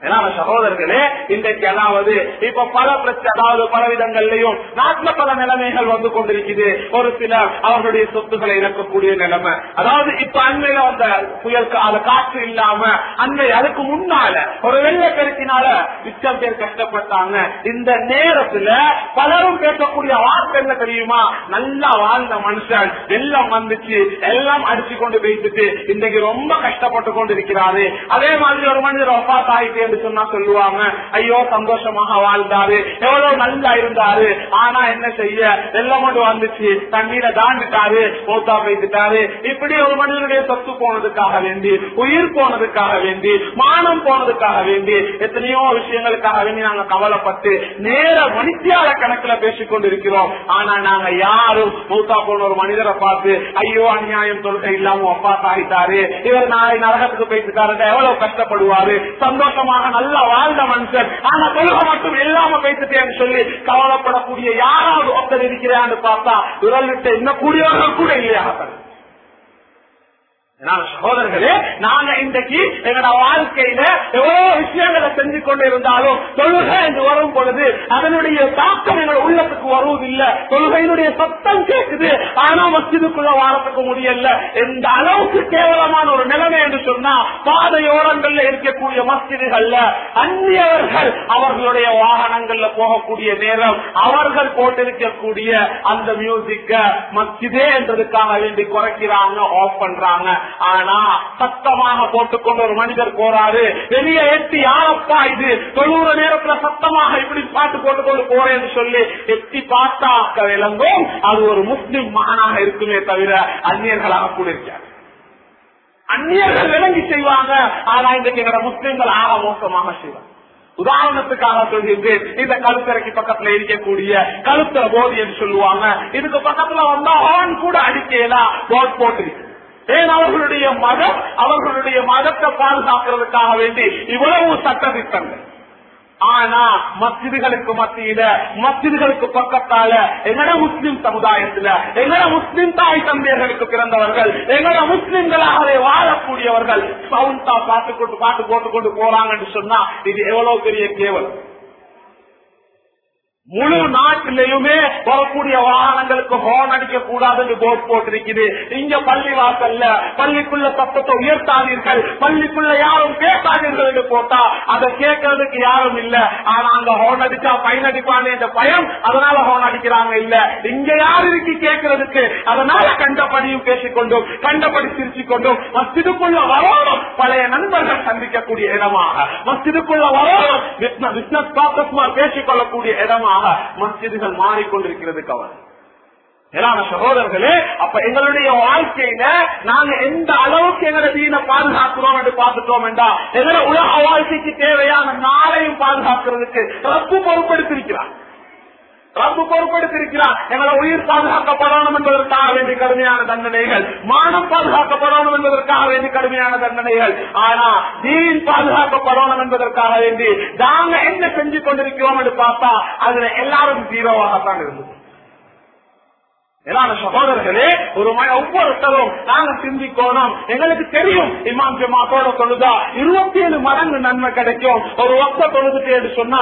ஏன்னா சகோதரர்களே இன்றைக்கு அதாவது இப்ப பல பிரச்சனை அதாவது பல விதங்கள்லயும் நாட்டுல பல நிலைமைகள் வந்து கொண்டிருக்குது. ஒரு சில அவர்களுடைய சொத்துக்களை இழக்கக்கூடிய நிலைமை. அதாவது இப்ப அண்மையில வந்த புயல் கால காற்று இல்லாம அண்மை அதுக்கு முன்னால ஒரு வெள்ளப்பெருக்கினால மிச்சம் பேர் கஷ்டப்பட்டாங்க. இந்த நேரத்துல பலரும் பேசக்கூடிய வார்த்தை என்ன தெரியுமா? நல்லா வாழ்ந்த மனுஷன் வெள்ளம் வந்துச்சு எல்லாம் அடிச்சு கொண்டு போயிட்டு இன்றைக்கு ரொம்ப கஷ்டப்பட்டு கொண்டு இருக்கிறாரு அதே மாதிரி ஒரு மனிதர் ஒப்பாத் என்று சொன்னா சொல்லுவாங்க ஐயோ சந்தோஷமாக வாழ்ந்தாரு. எவ்வளவு நல்லா இருந்தாரு. ஆனா என்ன செய்ய? வெள்ளமோடு வந்துச்சு. தண்ணீரை தாண்டிட்டாரு போத்தா போயிட்டாரு இப்படி ஒரு மனிதனுடைய சொத்து போனதுக்காக வேண்டி உயிர் போனதுக்காக வேண்டி மானம் போனதுக்காக வேண்டி எத்தனையோ விஷயங்களுக்காக வேண்டி நாங்க கவலைப்பட்டு நேர மணித்தியால கணக்குல பேசிக்கொண்டு இருக்கிறோம் ஆனா நாங்க யாரும் மூத்தா போன ஒரு மனிதரை பார்த்து ஐயோ அநியாயம் தொழுகை இல்லாம அப்பா சாகிட்டாரு இவர் நாளை நரகத்துக்கு போயிட்டு எவ்வளவு கஷ்டப்படுவாரு. சந்தோஷமாக நல்லா வாழ்ந்த மனுஷன். ஆனா தொழுக மட்டும் இல்லாம பேசிட்டேன்னு சொல்லி கவலைப்படக்கூடிய யாராவது ஒருத்தர் இருக்கிறான்னு பார்த்தா விரல் விட்டு என்ன கூடியவர்கள் கூட இல்லையா? சகோதரர்களே நாங்க இன்றைக்கு எங்களோட வாழ்க்கையில எவ்வளவு விஷயங்களை செஞ்சு கொண்டு இருந்தாலும் தொழுகை என்று வரும் பொழுது அதனுடைய தாக்கம் எங்கள் உள்ளத்துக்கு வருவதில்லை. தொழுகையினுடைய சத்தம் கேட்குது. ஆனா மசிதுக்குள்ள வாரத்துக்கு முடியல. எந்த அளவுக்கு கேவலமான ஒரு நிலைமை என்று சொன்னா பாதையோரங்கள்ல இருக்கக்கூடிய மசிதுகள்ல அந்நியவர்கள் அவர்களுடைய வாகனங்கள்ல போகக்கூடிய நேரம் அவர்கள் போட்டிருக்கக்கூடிய அந்த மியூசிக்க மசிதே என்றதுக்காக வேண்டி குறைக்கிறாங்க ஆஃப் பண்றாங்க. ஆனா சத்தமாக போட்டுக்கொண்டு ஒரு மனிதர் போறாரு. வெளியே எட்டி யாரப்பா இது? தொழுற நேரத்துல சத்தமாக இப்படி பாட்டு போட்டுக்கொண்டு போறேன்னு சொல்லி எட்டி பார்த்தாக்க விளங்கும். அது ஒரு முஸ்லிம் மகனாக இருக்குமே தவிர அந்நியர்களாக கூட இருக்காரு அந்நியர்கள் விளங்கி செய்வாங்க. ஆனா இன்றைக்கு எங்களோட முஸ்லிம்கள் ஆக மோசமாக செய்வாங்க. உதாரணத்துக்காக சொல்கின்றேன். இந்த கழுத்தரைக்கு பக்கத்துல இருக்கக்கூடிய கழுத்தர போதி என்று சொல்லுவாங்க. இதுக்கு பக்கத்துல வந்தா ஆண் கூட அடிக்கலாம் போட் போட்டு ஏன் அவர்களுடைய மதம் அவர்களுடைய மதத்தை பாதுகாக்கிறதுக்காக வேண்டி இவ்வளவு சட்ட திட்டங்கள் ஆனா மஸ்ஜிதுகளுக்கு மத்தியில மஸ்ஜிதுகளுக்கு பக்கத்தால எங்கட முஸ்லிம் சமுதாயத்துல எங்கட முஸ்லிம் தாய் தந்தையர்களுக்கு பிறந்தவர்கள் எங்கட முஸ்லிம்களாகவே வாழக்கூடியவர்கள் சவுண்டா பாட்டு கொண்டு பாட்டு போட்டு கொண்டு போறாங்கன்னு சொன்னா இது எவ்வளவு பெரிய கேவலம் முழு நாட்டிலையுமே வரக்கூடிய வாகனங்களுக்கு ஹோன் அடிக்க கூடாதுன்னு போர்ட் போட்டிருக்குது. இங்க பள்ளி வாசல்ல பள்ளிக்குள்ள சத்தத்தை உயர்த்தாதீர்கள் பள்ளிக்குள்ள யாரும் பேசாதீர்கள் என்று போட்டா அதை கேட்கறதுக்கு யாரும் இல்ல. ஆனா அங்க ஹோன் அடிச்சா பயன் அடிப்பானே இந்த பயம் அதனால ஹோன் அடிக்கிறாங்க இல்ல. இங்க யாரு இருக்கு கேட்கறதுக்கு? அதனால கண்டபடியும் பேசிக்கொண்டும் கண்டபடி சிரிச்சு கொண்டும் மஸ்ஜிதுக்குள்ள பழைய நண்பர்கள் சந்திக்கக்கூடிய இடமாக மஸ்ஜிதுக்குள்ள வரணும் பிசினஸ் ப்ராசஸ் பேசிக் காரணமாக இடமாக மஸ்ஜிதுகள் மாறிக்கொண்டிருக்கிறது கவலை. ஏன்னா சகோதரர்களே அப்ப எங்களுடைய வாழ்க்கையில நாங்க எந்த அளவுக்கு எங்களை தீன பாதுகாக்கிறோம் என்று பார்த்துட்டோம் என்றா எங்களை உலக வாழ்க்கைக்கு தேவையான நாளையும் பாதுகாக்கிறதுக்கு ரப்பு பொறுப்படுத்திருக்கிறார். ரப்பு பொறுப்படுத்திருக்கிறார். எங்களை உயிர் பாதுகாக்கப்படணும் என்பதற்காக வேண்டிய கடுமையான தண்டனைகள். மானம் பாதுகாக்கப்படணும் என்பதற்காக வேண்டிய கடுமையான தண்டனைகள். ஆனா தீன் பாதுகாக்கப்படணும் என்பதற்காக வேண்டி நாங்க என்ன செஞ்சு கொண்டிருக்கிறோம் என்று பார்த்தா அதுல எல்லாரும் ஜீரோவாகத்தான் இருந்தது. சகோதரர்களே ஒரு ம- ஒவ்வொருத்தரும் நாங்க சிந்திக்கணும். எங்களுக்கு தெரியும் இமாம் ஜமாத்தோட தொழுதா இருபத்தி ஏழு மடங்கு நன்மை கிடைக்கும். ஒரு ஒத்த தொழுதுட்டு சொன்னா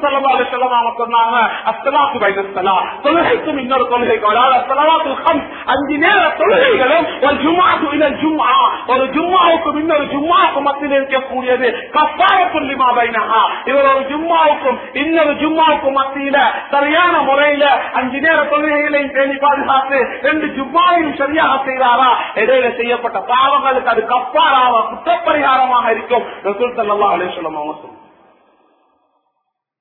செலவாக செலவாக சொன்னாங்க அஸ்ஸலாத்து வைத்தலா தொழுகைக்கும் இன்னொரு தொழுகைக்கும் அதாவது அஸ்ஸலாத்து அஞ்சு நேர தொழுகைகளும் ஒரு ஜும்மாக்கு இலல் ஜும்மா ஒரு ஜும்மாவுக்கும் இன்னொரு ஜும்மாவுக்கு மத்தியில் இருக்கக்கூடியது கப்பாய புள்ளிமா பைனஹா. இவர் ஒரு ஜும்மாவுக்கும் இன்னொரு ஜும்மாவுக்கும் மத்தியில சரியான முறையில அஞ்சு நேர தொழுகைகளையும் தேடி பாதுகாத்து ரெண்டு ஜும்மாவையும் சரியாக செய்தாரா? இடையில செய்யப்பட்ட பாவங்களுக்கு அது கப்பாராக குற்றப்பரிகாரமாக இருக்கும். ரசூல் அவங்க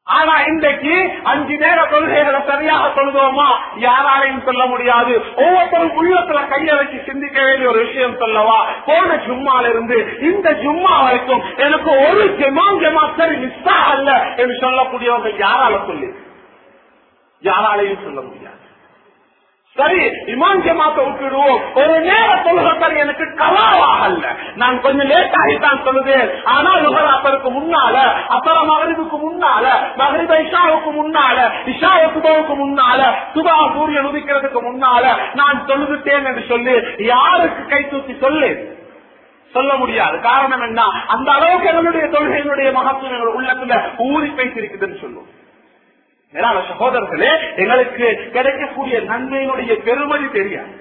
ஆனா இன்றைக்கு அஞ்சு நேர கொள்கைகளை சரியாக சொல்லுவோமா யாராலையும் சொல்ல முடியாது. ஒவ்வொருத்தரும் உள்ளத்துல கைய வச்சு சிந்திக்க வேண்டிய ஒரு விஷயம் சொல்லவா? போன ஜும்மால இருந்து இந்த ஜும்மா வரைக்கும் எனக்கு ஒரு ஜெமாம் ஜெமா சரி மிஸ்ஸா அல்ல என்று சொல்லக்கூடியவங்க யாரால சொல்லி? யாராலையும் சொல்ல முடியாது. சரி இமான் விட்டுடுவோம். ஒரு நேர தொழுகத்தர் எனக்கு கலாவாக நான் கொஞ்சம் லேட் ஆகித்தான் சொல்லுதேன் ஆனால் லுகராத்தருக்கு முன்னால அப்புறம் மகரிபுக்கு முன்னால மகரிப இஷாவுக்கு முன்னால இஷா சுபாவுக்கு முன்னால சுபா சூரியன் உதிக்கிறதுக்கு முன்னால நான் தொழுதுட்டேன் என்று சொல்லி யாருக்கு கை தூக்கி சொல்லு? சொல்ல முடியாது. காரணம் என்ன? அந்த அளவுக்கு என்னுடைய தொழுகையினுடைய மகத்துவம் உள்ளத்துல ஊறி பேசியிருக்குதுன்னு சொல்லுவோம். மேலான சகோதரர்களே எங்களுக்கு கிடைக்கக்கூடிய நன்மையினுடைய பெருமதி தெரியாது.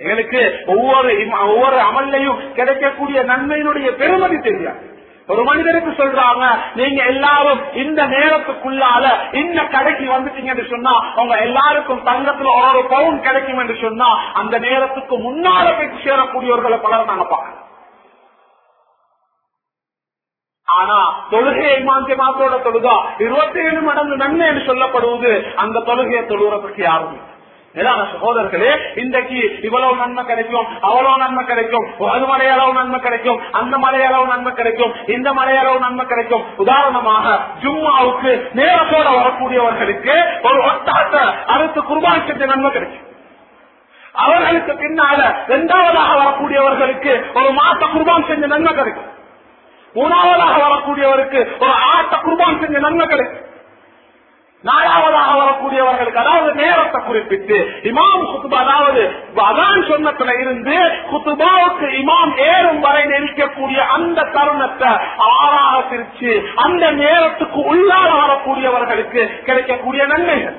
எங்களுக்கு ஒவ்வொரு ஒவ்வொரு அமல்லையும் கிடைக்கக்கூடிய நன்மையினுடைய பெருமதி தெரியாது. ஒரு மனிதருக்கு சொல்றாங்க நீங்க எல்லாரும் இந்த நேரத்துக்குள்ளால இந்த கடைக்கு வந்துட்டீங்கன்னு சொன்னா உங்க எல்லாருக்கும் தங்கத்துல ஒரு பவுன் கிடைக்கும் என்று சொன்னா அந்த நேரத்துக்கு முன்னால போய் சேரக்கூடியவர்களை பலர் நாங்க பார்க்கலாம் ஆனா தொழுகையை மாந்தி மாத்தோட தொழுதா இருபத்தி ஏழு மடங்கு நன்மை என்று சொல்லப்படுவது அந்த தொழுகையை தொழுகிறதுக்கு யாரும் சகோதரர்களே இன்றைக்கு இவ்வளவு நன்மை கிடைக்கும் அவ்வளவு நன்மை கிடைக்கும் அது மலையளவு நன்மை கிடைக்கும் அந்த மலையளவு நன்மை கிடைக்கும் இந்த மலையளவு நன்மை கிடைக்கும். உதாரணமாக ஜும்மாவுக்கு நேரத்தோட வரக்கூடியவர்களுக்கு ஒரு ஒட்டாட்ட அடுத்து குர்பான் செஞ்ச நன்மை கிடைக்கும். அவர்களுக்கு பின்னால இரண்டாவதாக வரக்கூடியவர்களுக்கு ஒரு மாச குர்பான் செஞ்ச நன்மை கிடைக்கும். மூணாவதாக வரக்கூடியவருக்கு ஒரு ஆட்ட குர்பான் செஞ்ச நன்மைகளை. நாலாவதாக வரக்கூடியவர்களுக்கு அதாவது நேரத்தை குறிப்பிட்டு இமாம் குத்துபா அதாவது அதான் சொன்னத்துல இருந்து குத்துபாவுக்கு இமாம் ஏறும் வரை நெரிக்கக்கூடிய அந்த தருணத்தை ஆறாக பிரிச்சு அந்த நேரத்துக்கு உள்ளாக வரக்கூடியவர்களுக்கு கிடைக்கக்கூடிய நன்மைகள்.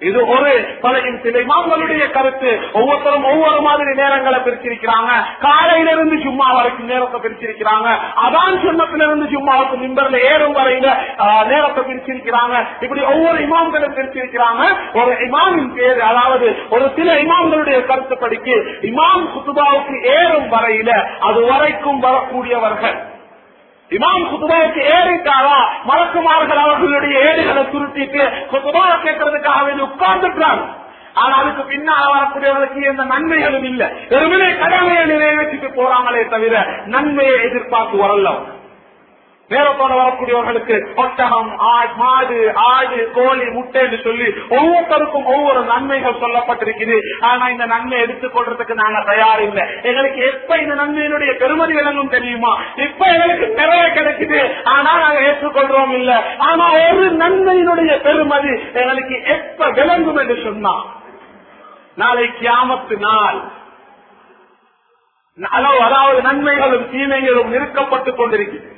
இது ஒரு பழையின் சில. இமாம்களுடைய கருத்து ஒவ்வொருத்தரும் ஒவ்வொரு மாதிரி நேரங்களை பிரிச்சிருக்கிறாங்க. காலையிலிருந்து ஜும்மா வரைக்கும் நேரத்தை பிரிச்சிருக்கிறாங்க. அதான் சொன்னத்திலிருந்து ஜும்மாவுக்கு மிம்பர்ல ஏறும் வரையில நேரத்தை பிரிச்சிருக்கிறாங்க. இப்படி ஒவ்வொரு இமாம்களும் பிரிச்சிருக்கிறாங்க. ஒரு இமாமின் பேர் அதாவது ஒரு சில இமாம்களுடைய கருத்துப்படிக்கு இமாம் குத்துபாவுக்கு ஏறும் வரையில அது வரைக்கும் வரக்கூடியவர்கள். இமாம் குத்துபாவுக்கு ஏறிட்டாரா? மலக்குமார்கள் அவர்களுடைய ஏடுகளை சுருட்டிட்டு குத்துபாவை கேட்கறதுக்காக வேண்டி உட்கார்ந்துட்டாங்க ஆனா அதுக்கு பின்னால் வரக்கூடியவர்களுக்கு எந்த நன்மைகளும் இல்ல. வெறுமனே கடமையை நிறைவேற்றிட்டு போறாங்களே தவிர நன்மையை எதிர்பார்த்து வரல. அவங்க. நேரத்தோட வரக்கூடியவர்களுக்கு ஒட்டகம் மாடு ஆடு கோழி முட்டை என்று சொல்லி ஒவ்வொருத்தருக்கும் ஒவ்வொரு நன்மைகள் சொல்லப்பட்டிருக்குது. ஆனா இந்த நன்மை எடுத்துக்கொள்றதுக்கு நாங்க தயார் இல்லை. எங்களுக்கு எப்ப இந்த நன்மையினுடைய பெருமதி விளங்கும் தெரியுமா? இப்ப எங்களுக்கு நிறைய கிடைக்குது. ஆனா நாங்க ஏற்றுக்கொள்றோம் இல்ல. ஆனா ஒரு நன்மையினுடைய பெருமதி எங்களுக்கு எப்ப விளங்கும் என்று சொன்னா நாளை கியாமத்து நாள். அளவு அதாவது நன்மைகளும் தீமைகளும் நிறுக்கப்பட்டுக் கொண்டிருக்கிறது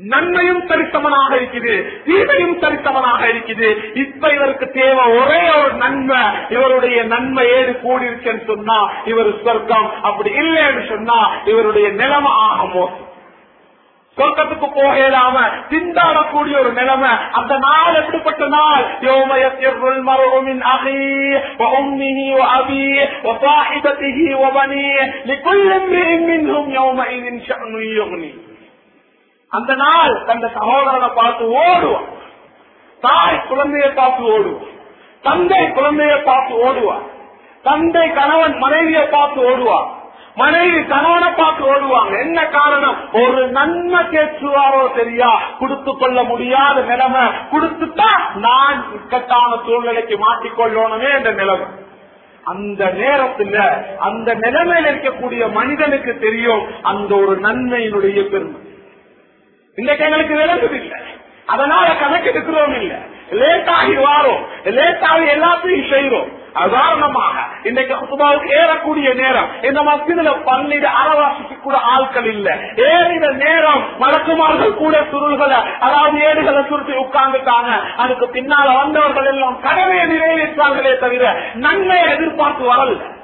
நன்மையும் சரிசமனாக இருக்குது தீமையும் சரிசமனாக இருக்குது இப்ப இவருக்கு தேவை ஒரே ஒரு நன்மை இவருடைய நன்மை ஏது கூடிருச்சுன்னு சொன்னா இவர் சொர்க்கம் அப்படி இல்லைன்னு சொன்னா இவருடைய நிலைமை ஆக மோசம் சொர்க்கத்துக்கு போகலாம திண்டாடக்கூடிய ஒரு நிலைமை அந்த நாள் எப்படிப்பட்ட நாள் யோம يفر المرء من أخيه وأمه وأبيه وصاحبته وبنيه لكل امرئ منهم يومئذ شأن يغني அந்த நாள் தந்த சகோதரனை பார்த்து ஓடுவான். தாய் குழந்தையை பார்த்து ஓடுவான். தந்தை குழந்தையை பார்த்து ஓடுவான். தந்தை கணவன் மனைவியை பார்த்து ஓடுவான். மனைவி கணவனை பார்த்து ஓடுவாங்க. என்ன காரணம்? ஒரு நன்மை கேட்டுவாரோ சரியா? கொடுத்து கொள்ள முடியாத நிலைமை. கொடுத்துட்டா நான் இக்கட்டான சூழ்நிலைக்கு மாட்டிக்கொள்ளணுமே என்ற நிலைமை. அந்த நேரத்துல அந்த நிலைமையில் இருக்கக்கூடிய மனிதனுக்கு தெரியும் அந்த ஒரு நன்மையினுடைய பெருமை. இன்னைக்கு எங்களுக்கு விளங்குது இல்ல. அதனால கணக்கு எடுக்கிறோம் இல்ல. லேட் ஆகி வாரோம். லேட் ஆகி எல்லாத்தையும் செய்யறோம் உதாரணமாக இன்னைக்கு ஏறக்கூடிய நேரம். இந்த மசிதில பன்னிரு அறவாசிக்கு கூட ஆட்கள் இல்ல. ஏறின நேரம் மலக்குமார்கள் கூட சுருள்களை அதாவது ஏடுகளை சுருட்டி உட்கார்ந்துட்டாங்க. அதுக்கு பின்னால வந்தவர்கள் எல்லாம் கடமையை நிறைவேற்றார்களே தவிர நன்மையை எதிர்பார்த்து வரல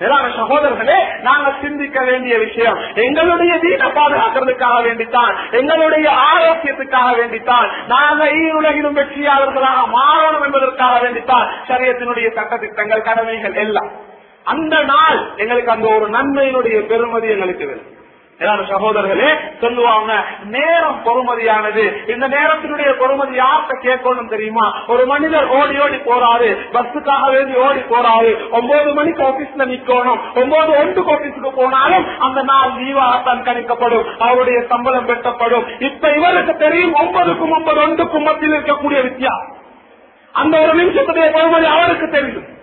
மேலான சகோதரர்களே நாங்க சிந்திக்க வேண்டிய விஷயம் எங்களுடைய வீட்டை பாதுகாக்கிறதுக்காக வேண்டித்தான் எங்களுடைய ஆரோக்கியத்துக்காக வேண்டித்தான் நாங்க ஈருலகிலும் வெற்றியாளர்களாக மாறணும் என்பதற்காக வேண்டித்தான் சரியத்தினுடைய சட்டத்திட்டங்கள் கடமைகள் எல்லாம். அந்த நாள் எங்களுக்கு அந்த ஒரு நன்மையினுடைய பெருமதி எங்களுக்கு வேணும். சகோதரர்களே சொல்லுவாங்க நேரம் பொறுமதியானது. இந்த நேரத்தினுடைய பொறுமதி யார்கிட்ட கேட்கணும் தெரியுமா? ஒரு மனிதர் ஓடி ஓடி போறாரு பஸ்ஸுக்காக வேண்டி ஓடி போறாரு ஒன்பது மணிக்கு ஆபீஸ்ல நிக்கணும் ஒன்பது ஒன்றுக்கு ஆபீஸுக்கு போனாலும் அந்த நாள் லீவாகத்தான் கணிக்கப்படும் அவருடைய சம்பளம் வெட்டப்படும். இப்ப இவருக்கு தெரியும் ஒன்பதுக்கும் ஒன்பது ஒன்றுக்கும் மத்தியில் இருக்கக்கூடிய வித்தியாசம் அந்த ஒரு நிமிஷத்துடைய பொறுமதி அவருக்கு தெரியும்.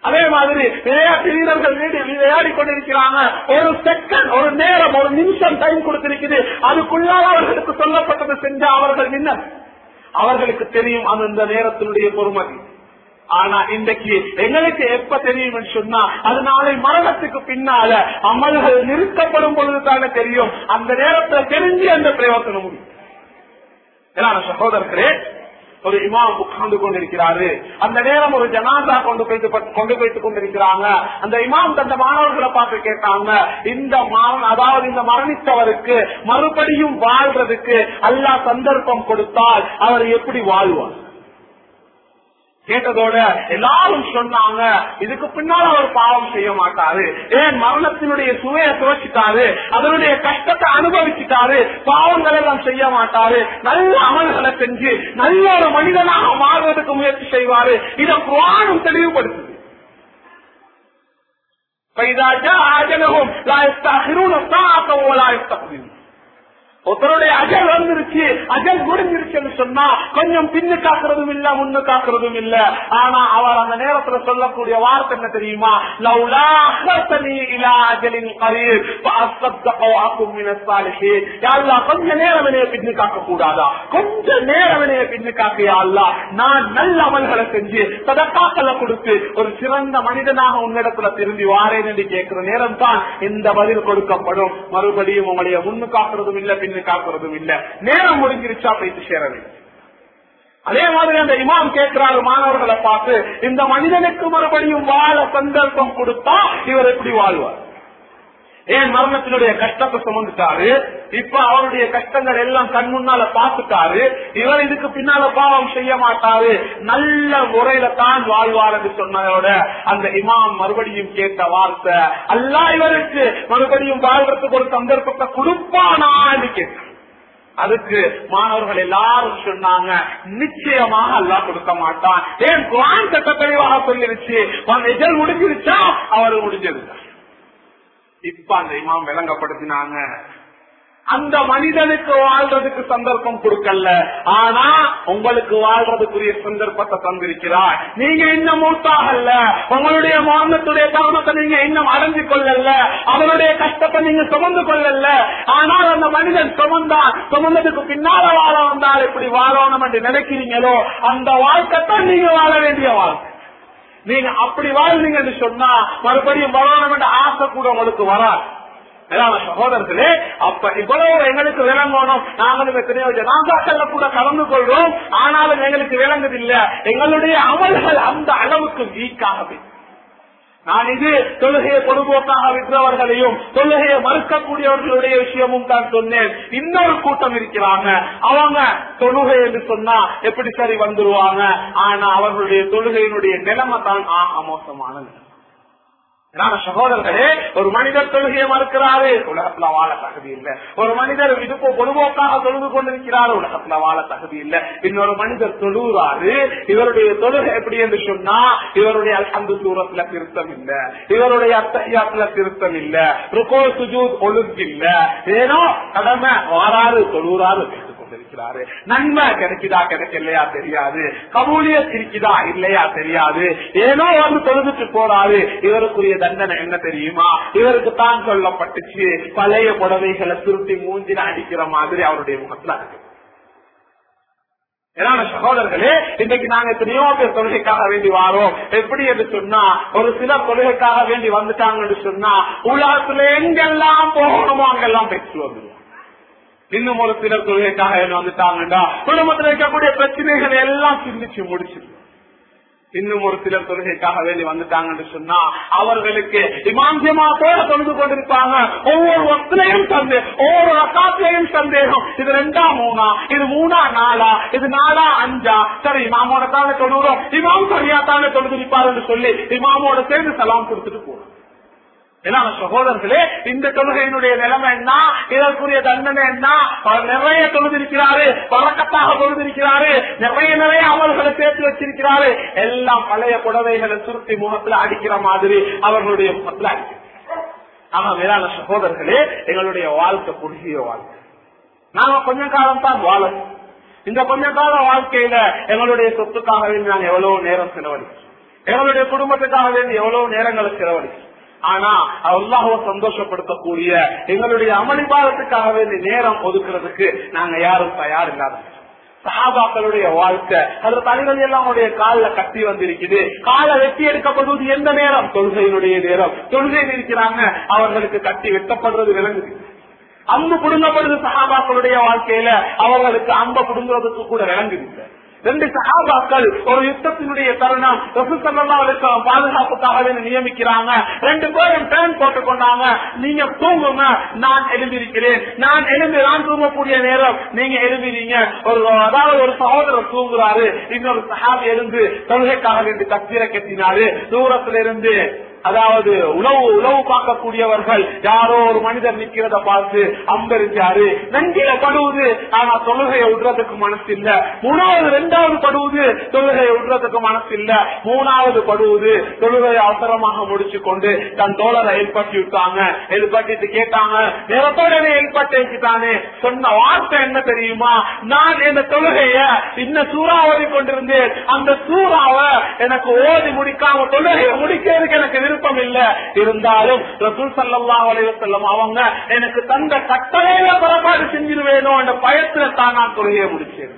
அதே மாதிரி விளையாட்டு வீரர்கள் வீடு விளையாடி கொண்டிருக்கிறாங்க. ஒரு செகண்ட் ஒரு நேரம் ஒரு நிமிஷம் டைம் கொடுத்திருக்குது. அதுக்குள்ளால அவர்களுக்கு சொல்லப்பட்டது செஞ்ச அவர்கள் என்ன? அவர்களுக்கு தெரியும் அந்த நேரத்தினுடைய பொறுமதி. ஆனா இன்றைக்கு எங்களுக்கு எப்ப தெரியும் சொன்னா அது நாளை மரணத்துக்கு பின்னால அமல்கள் நிறுத்தப்படும் பொழுது தானே தெரியும். அந்த நேரத்துல தெரிஞ்சு அந்த பிரயோசனம் முடியும். ஏன்னா சகோதரர்களே ஒரு இமாம் உட்கார்ந்து கொண்டிருக்கிறாரு. அந்த நேரம் ஒரு ஜனாதா கொண்டு போயிட்டு கொண்டு போயிட்டு கொண்டிருக்கிறாங்க. அந்த இமாம் தந்த மாணவர்களை பார்த்து கேட்டாங்க இந்த அதாவது இந்த மரணித்தவருக்கு மறுபடியும் வாழ்றதுக்கு அல்லாஹ் சந்தர்ப்பம் கொடுத்தால் அவர் எப்படி வாழ்வார்? கேட்டதோட எல்லாரும் சொன்னாங்க இதுக்கு பின்னால அவர் பாவம் செய்ய மாட்டாரு. ஏன் மரணத்தினுடைய சுவையை துவச்சிட்டாரு அதனுடைய கஷ்டத்தை அனுபவிச்சுட்டாரு பாவங்கள் எல்லாம் செய்ய மாட்டாரு. நல்ல அமல்களை செஞ்சு நல்ல ஒரு மனிதனாக வாழ்வதற்கு முயற்சி செய்வாரு. இதை புராணம் தெளிவுபடுத்துது. பைதாஜா ஆஜனகும் லாயஸ்தாகிரும் தாக்கம் ஓலாயஸ்தாகும் ஒருத்தருடைய அஜல் வந்துருச்சு அஜல் முடிஞ்சிருச்சுன்னு சொன்னா கொஞ்சம் பின்னு காக்குறதும் இல்ல முன்னு காக்குறதும் இல்ல. ஆனா அவர் அந்த நேரத்துல சொல்லக்கூடிய வார்த்தை என்ன தெரியுமா? லவ்லா இலா அஜலின் கொஞ்ச நேரம் என்னைய பின்னு காக்க கூடாதா கொஞ்ச நேரம் என்னைய பின்னு காக்க நான் நல்ல அமல்களை செஞ்சு சதக்காக்களை கொடுத்து ஒரு சிறந்த மனிதனாக உன்னிடத்துல திரும்பி வாரேன் என்று கேட்கிற நேரம் தான் இந்த பதில் கொடுக்கப்படும். மறுபடியும் உங்களுடைய முன்னு காக்குறதும் இல்ல பின்னு காக்குறதும் இல்ல. நேரம் முடிஞ்சிருச்சா போயிட்டு சேரவே அதே மாதிரி அந்த இமாம் கேட்கிறாரு மாணவர்களை பார்த்து இந்த மனிதனுக்கு மறுபடியும் வாழ சந்தர்ப்பம் கொடுத்தா இவர் எப்படி வாழ்வார்? ஏன் மரணத்தினுடைய கஷ்டத்தை சுமந்துட்டாரு? இப்ப அவருடைய கஷ்டங்கள் எல்லாம் கண் முன்னால பாத்துட்டாரு இவர் இதுக்கு பின்னால பாவம் செய்ய மாட்டாரு. நல்ல முறையில தான் வாழ்வார் என்று சொன்னதோட அந்த இமாம் மறுபடியும் கேட்ட வார்த்தை அல்லா இவருக்கு மறுபடியும் வாழ்றதுக்கு ஒரு சந்தர்ப்பத்தை கொடுப்பானா? என்று அதுக்கு மாணவர்கள் எல்லாரும் சொன்னாங்க நிச்சயமாக அல்லா கொடுக்க மாட்டான். ஏன் குரான் சட்ட தெளிவாக சொல்லிருச்சு? முடிஞ்சிருச்சா? அவர் முடிஞ்சிருந்தார். இப்ப அந்த இமாம் விளங்கப்படுத்தினாங்க. அந்த மனிதனுக்கு வாழ்றதுக்கு சந்தர்ப்பம் கொடுக்கல. ஆனா உங்களுக்கு வாழ்றதுக்குரிய சந்தர்ப்பத்தை தந்திருக்கிறார். நீங்க இன்னும் மூத்தாகல உங்களுடைய மரணத்துடைய தருணத்தை நீங்க இன்னும் அடைஞ்சு கொள்ளல. அவருடைய கஷ்டத்தை நீங்க சுமந்து கொள்ளல. ஆனால் அந்த மனிதன் சுமந்தான் சுமந்ததுக்கு பின்னால வாழ வந்தால் இப்படி வாழணும் என்று நினைக்கிறீங்களோ அந்த வாழ்க்கைத்தான் நீங்க வாழ வேண்டிய வாழ்க்கை. நீங்க அப்படி வாழ்ந்தீங்கன்னு சொன்னா மறுபடியும் வரணும் என்ற ஆசை கூட உங்களுக்கு வராது. சகோதரர்களே அப்ப இவ்வளவு எங்களுக்கு விளங்கணும். நாங்களும் எத்தனையோ ஜனாதாக்கள்ல கூட கலந்து கொள்றோம். ஆனாலும் எங்களுக்கு விளங்குதில்லை. எங்களுடைய அமல்கள் அந்த அளவுக்கு வீக்காகவே நான் இது தொழுகையை பொதுபோக்காக விற்றவர்களையும் தொழுகையை மறுக்கக்கூடியவர்களுடைய விஷயமும் தான் சொன்னேன். இன்னொரு கூட்டம் இருக்கிறாங்க. அவங்க தொழுகை என்று சொன்னா எப்படி சரி வந்துருவாங்க? ஆனா அவர்களுடைய தொழுகையினுடைய நிலைமை தான் ஆக நிலைமை நாம சகோதரர்களே ஒரு மனிதர் தொழுகையை மறுக்கிறாரு உலகத்துல வாழ தகுதி இல்லை. ஒரு மனிதர் இதுப்போ பொதுபோக்காக தொழுது கொண்டிருக்கிறாரு உலகத்துல வாழ தகுதி இல்லை. இன்னொரு மனிதர் தொழுகிறாரு இவருடைய தொழுகை எப்படி என்று சொன்னா இவருடைய அந்த தூரத்துல திருத்தம் இல்ல. இவருடைய அத்தையாத்துல திருத்தம் இல்ல. ருக்கோ சுஜூத் ஒழுங்கு இல்ல. ஏனோ கடமை வாராறு தொழுகிறாரு கொண்டிருக்கிறாரு நன்மை கிடைக்குதா கிடைக்கலையா தெரியாது. கபூலியத் இருக்குதா இல்லையா தெரியாது. ஏனோ வந்து தொழுதுட்டு போறாரு இவருக்குரிய தண்டனை என்ன தெரியுமா? இவருக்கு தான் சொல்லப்பட்டுச்சு. பழைய புடவைகளை திருத்தி மூஞ்சில அடிக்கிற மாதிரி அவருடைய முகத்துல இருக்கு. ஏன்னா சகோதரர்களே இன்னைக்கு நாங்க எத்தனையோ பேர் தொழுகைக்காக வேண்டி வாரோம். எப்படி என்று சொன்னா ஒரு சில தொழுகைக்காக வேண்டி வந்துட்டாங்கன்னு சொன்னா உலகத்துல எங்கெல்லாம் போகணுமோ அங்கெல்லாம் பெற்று வந்துடும் இன்னும் ஒரு சிலர் தொழுகைக்காக வந்துட்டாங்கடா குடும்பத்தில் இருக்கக்கூடிய பிரச்சனைகள் எல்லாம் சிந்திச்சு முடிச்சிருக்கு இன்னும் ஒரு சிலர் தொழுகைக்காக வேண்டி வந்துட்டாங்கன்னு சொன்னா அவர்களுக்கு இமாந்தியமாத்தோட தொழுது கொண்டிருப்பாங்க. ஒவ்வொரு வக்திலையும் சந்தேகம் ஒவ்வொரு ரசாத்திலையும் சந்தேகம். இது ரெண்டா மூணா? இது மூணா நாலா? இது நாலா அஞ்சா? சரி இமாமோட தானே தொழுகிறோம் இமாம் சரியா தானே தொழுதிருப்பாருன்னு சொல்லி இமாமோட சேர்ந்து சலாம் கொடுத்துட்டு போறோம். ஏன்னா சகோதரர்களே இந்த தொழுகையினுடைய நிலைமை என்ன? இதற்குரிய தண்டனை என்ன? நிறைய தொழுதிருக்கிறாரு பழக்கத்தாக தொழுதிருக்கிறாரு நிறைய நிறைய அமல்களை சேர்த்து வச்சிருக்கிறாரு. எல்லாம் பழைய புடவைகளை சுருத்தி முகத்துல அடிக்கிற மாதிரி அவர்களுடைய முகத்துல அடிக்கிறார் ஆனா மேலான சகோதரர்களே எங்களுடைய வாழ்க்கை குறுகிய வாழ்க்கை. நாங்க கொஞ்ச காலம் தான் வாழணும் இந்த கொஞ்ச கால வாழ்க்கையில எங்களுடைய சொத்துக்காக வேண்டி நாங்க எவ்வளவு நேரம் செலவழிக்கிறோம் எங்களுடைய குடும்பத்துக்காக வேண்டி எவ்வளவு நேரங்களை செலவழிக்கிறோம் ஆனா அல்லாஹுவ சந்தோஷப்படுத்தக்கூடிய எங்களுடைய அமளிபாதத்துக்காக வேண்டிய நேரம் ஒதுக்குறதுக்கு நாங்க யாரும் தயார் இல்லாத சஹாபாக்களுடைய வாழ்க்கை அதுல தலைகள் எல்லாம் அவருடைய காலில் கட்டி வந்திருக்குது. காலை வெட்டி எடுக்கப்படுவது எந்த நேரம்? தொழுகையினுடைய நேரம். தொழுகையில் இருக்கிறாங்க அவர்களுக்கு கட்டி வெட்டப்படுறது விளங்குது அம்பு புடுங்கப்படுது சஹாபாக்களுடைய வாழ்க்கையில அவர்களுக்கு அம்ப புடுங்குறதுக்கு கூட விளங்குது ரெண்டு சகாபாக்கள் ஒரு யுத்தத்தினுடைய தருணம். ரசூசல்லாவுக்கு பாதுகாப்புக்காக நியமிக்கிறாங்க. ரெண்டு பேரும் பேன் போட்டுக் கொண்டாங்க. நீங்க தூங்குங்க நான் எழுந்திருக்கிறேன். நான் எழுந்து நான் தூங்கக்கூடிய நேரம் நீங்க எழுந்திரீங்க. ஒரு அதாவது ஒரு சகோதரர் தூங்குறாரு. இன்னொரு சகாபி எழுந்து தொழுகைக்காக வேண்டி கத்திர கட்டினாரு. தூரத்துல இருந்து அதாவது உணவு உணவு பார்க்கக்கூடியவர்கள் யாரோ ஒரு மனிதர் நிக்கிறத பார்த்து அம்பரிச்சாரு. நஞ்சில படுவது. ஆனா தொழுகையை விடுறதுக்கு மனசு இல்ல மூணாவது ரெண்டாவது படுவது. தொழுகையை விடுறதுக்கு மனசு இல்ல மூணாவது படுவது. தொழுகையை அவசரமாக முடிச்சு கொண்டு தன் தோழரை ஏற்பட்டி விட்டாங்க. ஏற்பட்டு கேட்டாங்க நிறத்தோடனே ஏற்பட்டானே சொன்ன வார்த்தை என்ன தெரியுமா? நான் இந்த தொழுகைய இந்த சூறாவதி கொண்டிருந்தேன். அந்த சூறாவை எனக்கு ஓதி முடிக்காம தொழுகையை முடிக்கிறதுக்கு எனக்கு விருப்பம் இல்ல இருந்தாலும் ரசூல் சல்லா செல்லம் அவங்க எனக்கு தந்த கட்டளையில புறப்பாடு செஞ்சிருவேனோ என்ற பயத்துல தான் நான் தொழுகையை முடிச்சேன்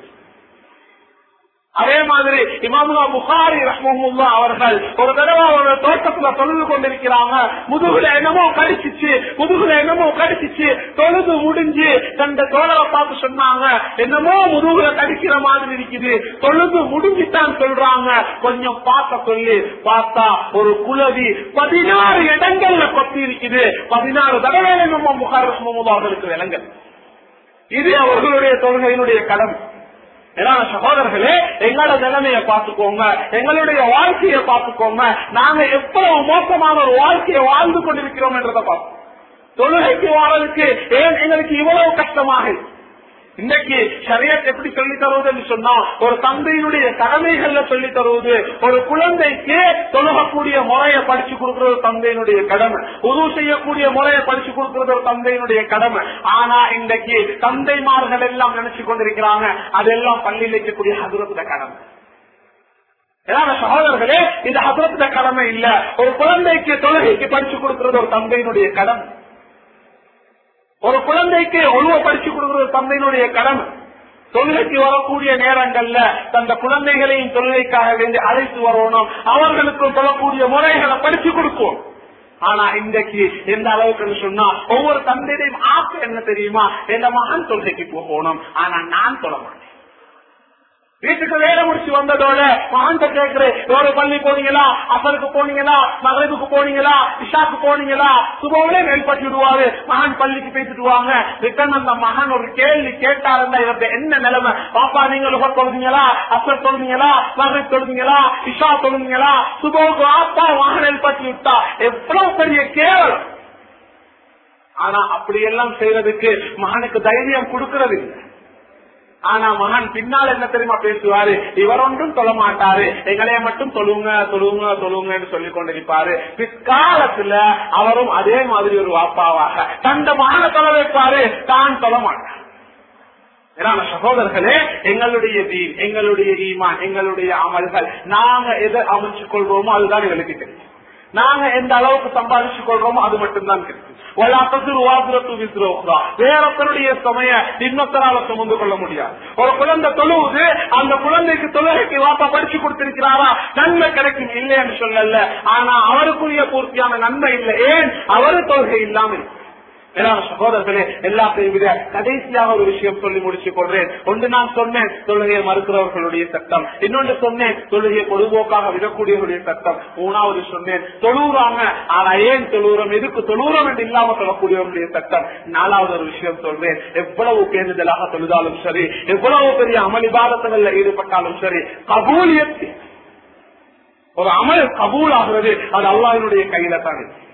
அதே மாதிரி இமாமுல்லா புகாரி ரஹ்மஹுல்லா அவர்கள் ஒரு தடவை ஒரு தோட்டத்துல தொழுது கொண்டிருக்கிறாங்க. முதுகுல என்னமோ கடிச்சிச்சு முதுகுல என்னமோ கடிச்சிச்சு. தொழுது முடிஞ்சு தந்த தோழரை பார்த்து சொன்னாங்க என்னமோ முதுகுல கடிக்கிற மாதிரி இருக்குது. தொழுது முடிஞ்சுட்டான் சொல்றாங்க. கொஞ்சம் பார்க்க சொல்லி. பார்த்தா ஒரு குலவி பதினாறு இடங்கள்ல கொத்தி இருக்குது. பதினாறு தடவை என்னமோ புகார் ரஹ்மஹுல்லா அவர்களுக்கு விலங்கல் இது அவர்களுடைய தொழுகையினுடைய கடமை ஏன்னா சகோதரர்களே எங்களோட நிலைமைய பார்த்துக்கோங்க. எங்களுடைய வாழ்க்கையை பார்த்துக்கோங்க. நாங்க எவ்வளவு மோசமான ஒரு வாழ்க்கையை வாழ்ந்து கொண்டிருக்கிறோம் என்றதை பார்ப்போம். தொழுகைக்கு வாழ்றதுக்கு ஏன் எங்களுக்கு இவ்வளவு கஷ்டமாக இருக்கு? இன்னைக்கு சரியத் எப்படி சொல்லி தருவதுன்னு சொன்னா ஒரு தந்தையினுடைய கடமைகள்ல சொல்லி தருவது ஒரு குழந்தைக்கு தொழுகக்கூடிய முறையை படிச்சு கொடுக்கறது தந்தையினுடைய கடமை உதவு செய்யக்கூடிய முறையை படிச்சு கொடுக்கறது ஒரு தந்தையினுடைய கடமை. ஆனா இன்றைக்கு தந்தைமார்கள் எல்லாம் நினைச்சு கொண்டிருக்கிறாங்க அதெல்லாம் பள்ளியில் இருக்கக்கூடிய ஹதுரத்துல கடமை. ஏன்னா சகோதரர்களே இது ஹசரத்துல கடமை இல்ல. ஒரு குழந்தைக்கு தொழுகைக்கு படிச்சு கொடுக்கிறது ஒரு தந்தையினுடைய கடமை. ஒரு குழந்தைக்கு ஒழுவ படிச்சு கொடுக்கிறது தந்தையினுடைய கடமை. தொழுகைக்கு வரக்கூடிய நேரங்கள்ல தந்த குழந்தைகளையும் தொழுகைக்காக வேண்டி அழைத்து வரணும். அவர்களுக்கும் சொல்லக்கூடிய முறைகளை படிச்சு கொடுப்போம். ஆனா இன்றைக்கு எந்த அளவுக்கு சொன்னா ஒவ்வொரு தந்தையையும் ஆசை என்ன தெரியுமா? எந்த மகன் தொழுகைக்கு போகணும். ஆனா நான் சொல்ல மாட்டேன். வீட்டுக்கு வேலை முடிச்சு வந்ததோட மகன்கிட்ட கேட்கிறேன் ஒரு பள்ளி போனீங்களா அசருக்கு போனீங்களா மகளுக்கு போனீங்களா இஷாக்கு போனீங்களா சுபவுலே மேம்பட்டு விடுவாரு மகன் பள்ளிக்கு பேசிட்டுவாங்க ரிட்டர்ன் அந்த மகன் ஒரு கேள்வி கேட்டாருந்தா இவருக்கு என்ன நிலைமை? பாப்பா நீங்க லுகர் தொழுதுங்களா? அசர் தொழுதுங்களா? மகன் தொழுதுங்களா? இஷா தொழுதுங்களா? சுபவுக்கு ஆப்பா மகன் மேல்பட்டு விட்டா. எவ்வளவு பெரிய கேவலம் ஆனா அப்படியெல்லாம் செய்யறதுக்கு மகனுக்கு தைரியம் கொடுக்கறது இல்லை ஆனா மகன் பின்னால் என்ன தெரியுமா பேசுவாரு? இவர் ஒன்றும் சொல்ல மாட்டாரு. எங்களைய மட்டும் சொல்லுங்க சொல்லுங்க சொல்லுங்கன்னு சொல்லி கொண்டிருப்பாரு. பிற்காலத்துல அவரும் அதே மாதிரி ஒரு வாப்பாவாக தந்த மகனை சொல்ல வைப்பாரு. தான் சொல்ல மாட்டார். சகோதரர்களே எங்களுடைய தீன் எங்களுடைய ஈமான் எங்களுடைய அமல்கள் நாங்க எதை அமைச்சு கொள்வோமோ அதுதான் எங்களுக்கு தெரியும். நாங்க எந்த அளவுக்கு சம்பாதிச்சு கொள்றோமோ அது மட்டும்தான் கிடைக்கும் வேறொருத்தருடைய சமய இன்னொத்தரால சுமந்து கொள்ள முடியாது. ஒரு குழந்தை தொழுவுது அந்த குழந்தைக்கு தொழுகைக்கு வாப்பா படிச்சு கொடுத்திருக்கிறாரா? நன்மை கிடைக்கும் இல்லைன்னு சொல்லல. ஆனா அவருக்குரிய பூர்த்தியான நன்மை இல்லை. ஏன்? அவரு தொழுகை இல்லாமல் மேலான சகோதரர்களே எல்லாத்தையும் விட கடைசியாக ஒரு விஷயம் சொல்லி முடிச்சு கொள்றேன் ஒன்று நான் சொன்னேன் தொழுகையை மறுக்கிறவர்களுடைய சட்டம் இன்னொன்று சொன்னேன் தொழுகையை பொதுபோக்காக விடக்கூடியவர்களுடைய சட்டம் மூணாவது சொன்னேன் தொழுறாங்க ஆனா ஏன் தொழுறோம் எதுக்கு தொழுறோம் என்று இல்லாம சொல்லக்கூடியவர்களுடைய சட்டம் நாலாவது ஒரு விஷயம் சொல்றேன் எவ்வளவு பேருதலாக தொழுதாலும் சரி எவ்வளவு பெரிய அமளிபாதத்துல ஈடுபட்டாலும் சரி கபூலியத்தில் ஒரு அமல் கபூல் ஆகிறது அது அல்லாஹினுடைய கையில தான் இருக்கு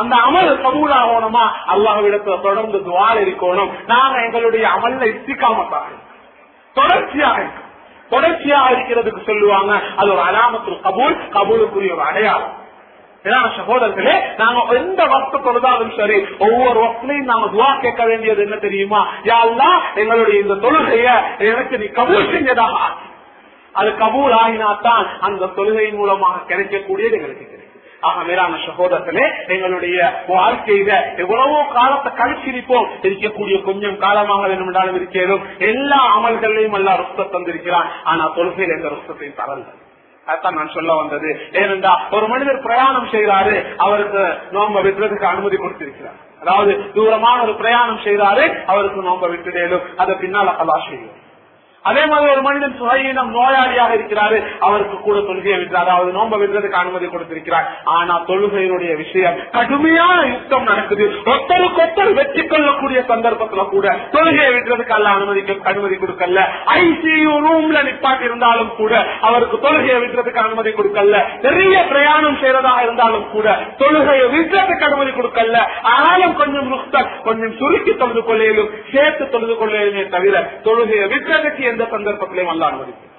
அந்த அமல் கபூலாகணுமா? அல்லாஹ்விடத்துல தொடர்ந்து துவால் இருக்கணும். நாங்க எங்களுடைய அமல்ல இஸ்திக்காமத்தாக தொடர்ச்சியாக தொடர்ச்சியா தொடர்ச்சியாக இருக்கிறதுக்கு சொல்லுவாங்க அது ஒரு அலாமத்து கபூல் கபூலுக்குரிய ஒரு அடையாளம். ஏன்னா சகோதரர்களே நாங்க எந்த வஸ்து தொழுதாலும் சரி ஒவ்வொரு வக்திலையும் நாம துவா கேட்க வேண்டியது என்ன தெரியுமா? யாருன்னா எங்களுடைய இந்த தொழுகைய எனக்கு நீ கபூல் செஞ்சதாக அது கபூல் ஆகினாத்தான் அந்த தொழுகையின் மூலமாக கிடைக்கக்கூடியது எங்களுக்கு ஆக மேலான சகோதரர்களே எங்களுடைய வாழ்க்கையில எவ்வளவோ காலத்தை கழிச்சிருப்போம் இருக்கக்கூடிய கொஞ்சம் காலமாக வேணுமென்றாலும் இருக்கிறோம் எல்லா அமல்களையும் எல்லாம் ருஸ்த தந்திருக்கிறான். ஆனா தொழுகையில் எந்த ருஸ்தத்தையும் தரல. அதுதான் நான் சொல்ல வந்தது. ஏனென்றா ஒரு மனிதர் பிரயாணம் செய்கிறாரு அவருக்கு நோம்ப விட்டுறதுக்கு அனுமதி கொடுத்திருக்கிறார். அதாவது தூரமான ஒரு பிரயாணம் செய்தாரு அவருக்கு நோம்ப விட்டுடலும் அதை பின்னால் அல்லா செய்யும். அதே மாதிரி ஒரு மனிதன் சுகையினம் நோயாளியாக இருக்கிறாரு அவருக்கு கூட தொழுகையை விட்டார் அதாவது நோம்ப விடுறதுக்கு அனுமதி கொடுத்திருக்கிறார். ஆனா தொழுகையினுடைய விஷயம் கடுமையான யுத்தம் நடக்குது. ஒத்தருக்கு ஒத்தர் வெற்றி கொள்ளக்கூடிய சந்தர்ப்பத்துல கூட தொழுகையை விடுறதுக்கு அல்ல அனுமதி அனுமதி கொடுக்கல. ஐசியு ரூம்ல நிப்பாட்டி இருந்தாலும் கூட அவருக்கு தொழுகையை விடுறதுக்கு அனுமதி கொடுக்கல. நிறைய பிரயாணம் செய்யறதாக இருந்தாலும் கூட தொழுகையை விடுறதுக்கு அனுமதி கொடுக்கல. ஆனாலும் கொஞ்சம் கொஞ்சம் சுருக்கி தொழுது கொள்ளையிலும் சேர்த்து தொழுது கொள்ளையிலுமே தவிர தொழுகையை விடுறதுக்கு எந்த சந்தர்ப்பத்திலையும் அல்ல அனுமதிக்கும்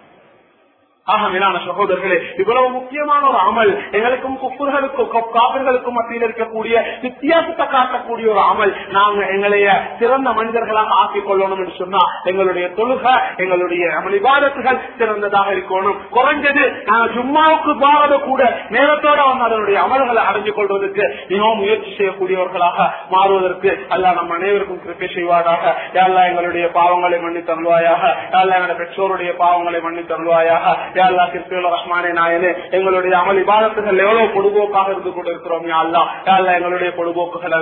ஆக மேலான சகோதரர்களே இவ்வளவு முக்கியமான ஒரு அமல் எங்களுக்கும் குப்புர்களுக்கும் காப்பர்களுக்கும் மத்தியில் இருக்கக்கூடிய வித்தியாசத்தை காட்டக்கூடிய ஒரு அமல். நாங்க எங்களைய சிறந்த மனிதர்களாக ஆக்கிக் கொள்ளணும் என்று சொன்னா எங்களுடைய தொழுகை எங்களுடைய அமளிவாதத்துகள் சிறந்ததாக இருக்கணும். குறைஞ்சது நாங்க ஜும்மாவுக்கு பாரத கூட நேரத்தோட வந்து அதனுடைய அமல்களை அடைஞ்சு கொள்வதற்கு மிகவும் முயற்சி செய்யக்கூடியவர்களாக மாறுவதற்கு அல்ல நம் அனைவருக்கும் கிருப்பை செய்வாராக. யாழ்லா எங்களுடைய பாவங்களை மன்னி தருவாயாக யாழ்லா எங்களுடைய பெற்றோருடைய பாவங்களை மன்னி தருவாயாக யாழ்லா கிருப்பியுள்ள ரஹ்மானே நாயனே எங்களுடைய அமல் இபாதத்துகள் எவ்வளவு பொழுதுபோக்காக இருந்து கொண்டிருக்கிறோம் யாழ்லா யாழ்லா எங்களுடைய பொழுதுபோக்குகள்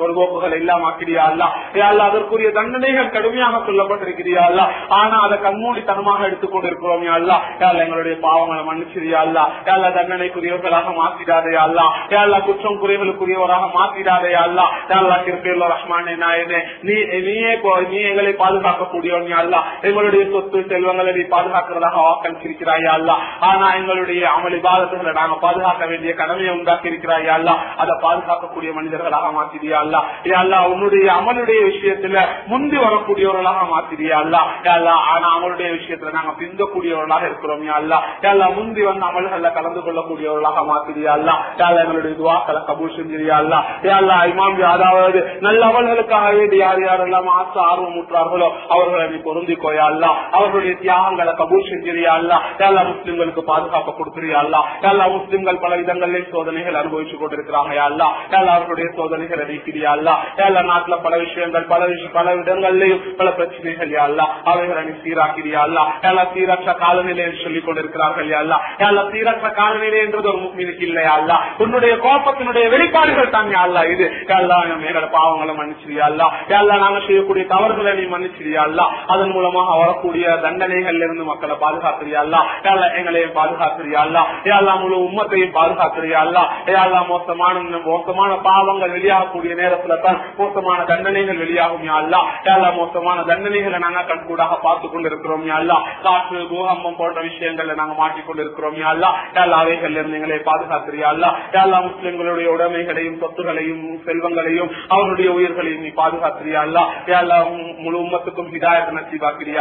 பொழுதுபோக்குகள் எல்லாம் ஆக்கிறியா அல்லா யாழ்லா அதற்குரிய தண்டனைகள் கடுமையாக சொல்லப்பட்டிருக்கிறியா அல்லா ஆனா அதை கண்மூடித்தனமாக எடுத்துக் கொண்டிருக்கிறோம் யாழ்லா யாழ்லா எங்களுடைய பாவங்களை மன்னிச்சிரியா அல்லா யாழ்லா தண்டனைக்குரியவர்களாக மாற்றிடாதே அல்லா யாழ்லா குற்றம் குறைகளுக்குரியவராக மாற்றிடாதே அல்லா யாழ்லா கிருப்பியுள்ள ரஹ்மானே நாயனே நீ நீயே நீ எங்களை பாதுகாக்கக்கூடியவன் அல்லா எங்களுடைய சொத்து செல்வங்களை நீ பாதுகாக்கிறதாக வாக்களிச்சிருக்கிறார் இருக்கிறாயா அல்ல ஆனா எங்களுடைய அமளி பாதத்துகளை நாங்க பாதுகாக்க வேண்டிய கடமையை உண்டாக்கி இருக்கிறாயா அல்ல அதை பாதுகாக்கக்கூடிய மனிதர்களாக மாத்திரியா அல்ல அல்ல உன்னுடைய அமலுடைய விஷயத்துல முந்தி வரக்கூடியவர்களாக மாத்திரியா அல்ல அல்ல ஆனா அமலுடைய விஷயத்துல நாங்க பிந்தக்கூடியவர்களாக இருக்கிறோம் அல்ல அல்ல முந்தி வந்து அமல்கள்ல கலந்து கொள்ளக்கூடியவர்களாக மாத்திரியா அல்ல அல்ல எங்களுடைய துவாக்களை கபூல் செஞ்சிரியா அல்ல அல்ல இமாம் அதாவது நல்ல அமல்களுக்காக வேண்டி யார் யாரெல்லாம் ஆசை ஆர்வம் ஊற்றார்களோ அவர்களை நீ பொருந்திக்கோயா அல்ல அவர்களுடைய தியாகங்களை கபூல் செஞ்சிரியா அல்ல எல்லா முஸ்லிம்களுக்கு பாதுகாப்பு கொடுத்துறியா அல்லா எல்லா முஸ்லிம்கள் பல விதங்களில் சோதனைகள் அனுபவிச்சு கொண்டிருக்கிறாங்க அல்லா எல்லா அவர்களுடைய சோதனைகளை நீக்கிறியா அல்ல எல்லா நாட்டுல பல விஷயங்கள் பல விஷயம் பல இடங்கள்லயும் பல பிரச்சனைகள் யா அல்ல அவைகளை நீ சீராக்கிறியா அல்ல எல்லா சீரற்ற காலநிலை சொல்லிக் கொண்டிருக்கிறார்கள் யா அல்ல எல்லா சீரற்ற காலநிலை என்றது ஒரு முக்மீனுக்கு இல்லையா அல்ல உன்னுடைய கோபத்தினுடைய வெளிப்பாடுகள் தான் யா அல்ல இது எல்லாம் எங்களோட பாவங்களை மன்னிச்சிரியா அல்ல எல்லாம் நாங்க செய்யக்கூடிய தவறுகளை நீ மன்னிச்சிரியா அல்ல அதன் மூலமாக வரக்கூடிய தண்டனைகள்ல இருந்து மக்களை பாதுகாக்கிறியா அல்லா எல்லா எங்களையும் பாதுகாக்கிறியா அல்ல முழு உம்மத்தையும் பாதுகாக்கிறியா அல்ல மோசமான மோசமான பாவங்கள் வெளியாகக்கூடிய நேரத்துல தான் மோசமான தண்டனைகள் வெளியாகும் யா அல்ல மோசமான தண்டனைகளை நாங்க கண்கூடாக பார்த்து கொண்டிருக்கிறோம் யா காற்று பூகம்பம் போன்ற விஷயங்கள்ல நாங்க மாட்டிக்கொண்டிருக்கிறோம் யா அல்ல எல்லா இருந்து எங்களை பாதுகாக்கிறியா முஸ்லிம்களுடைய உடைமைகளையும் சொத்துகளையும் செல்வங்களையும் அவருடைய உயிர்களையும் நீ பாதுகாக்கிறியா அல்ல முழு உம்மத்துக்கும் ஹிதாயத்தை நசீபாக்கிறியா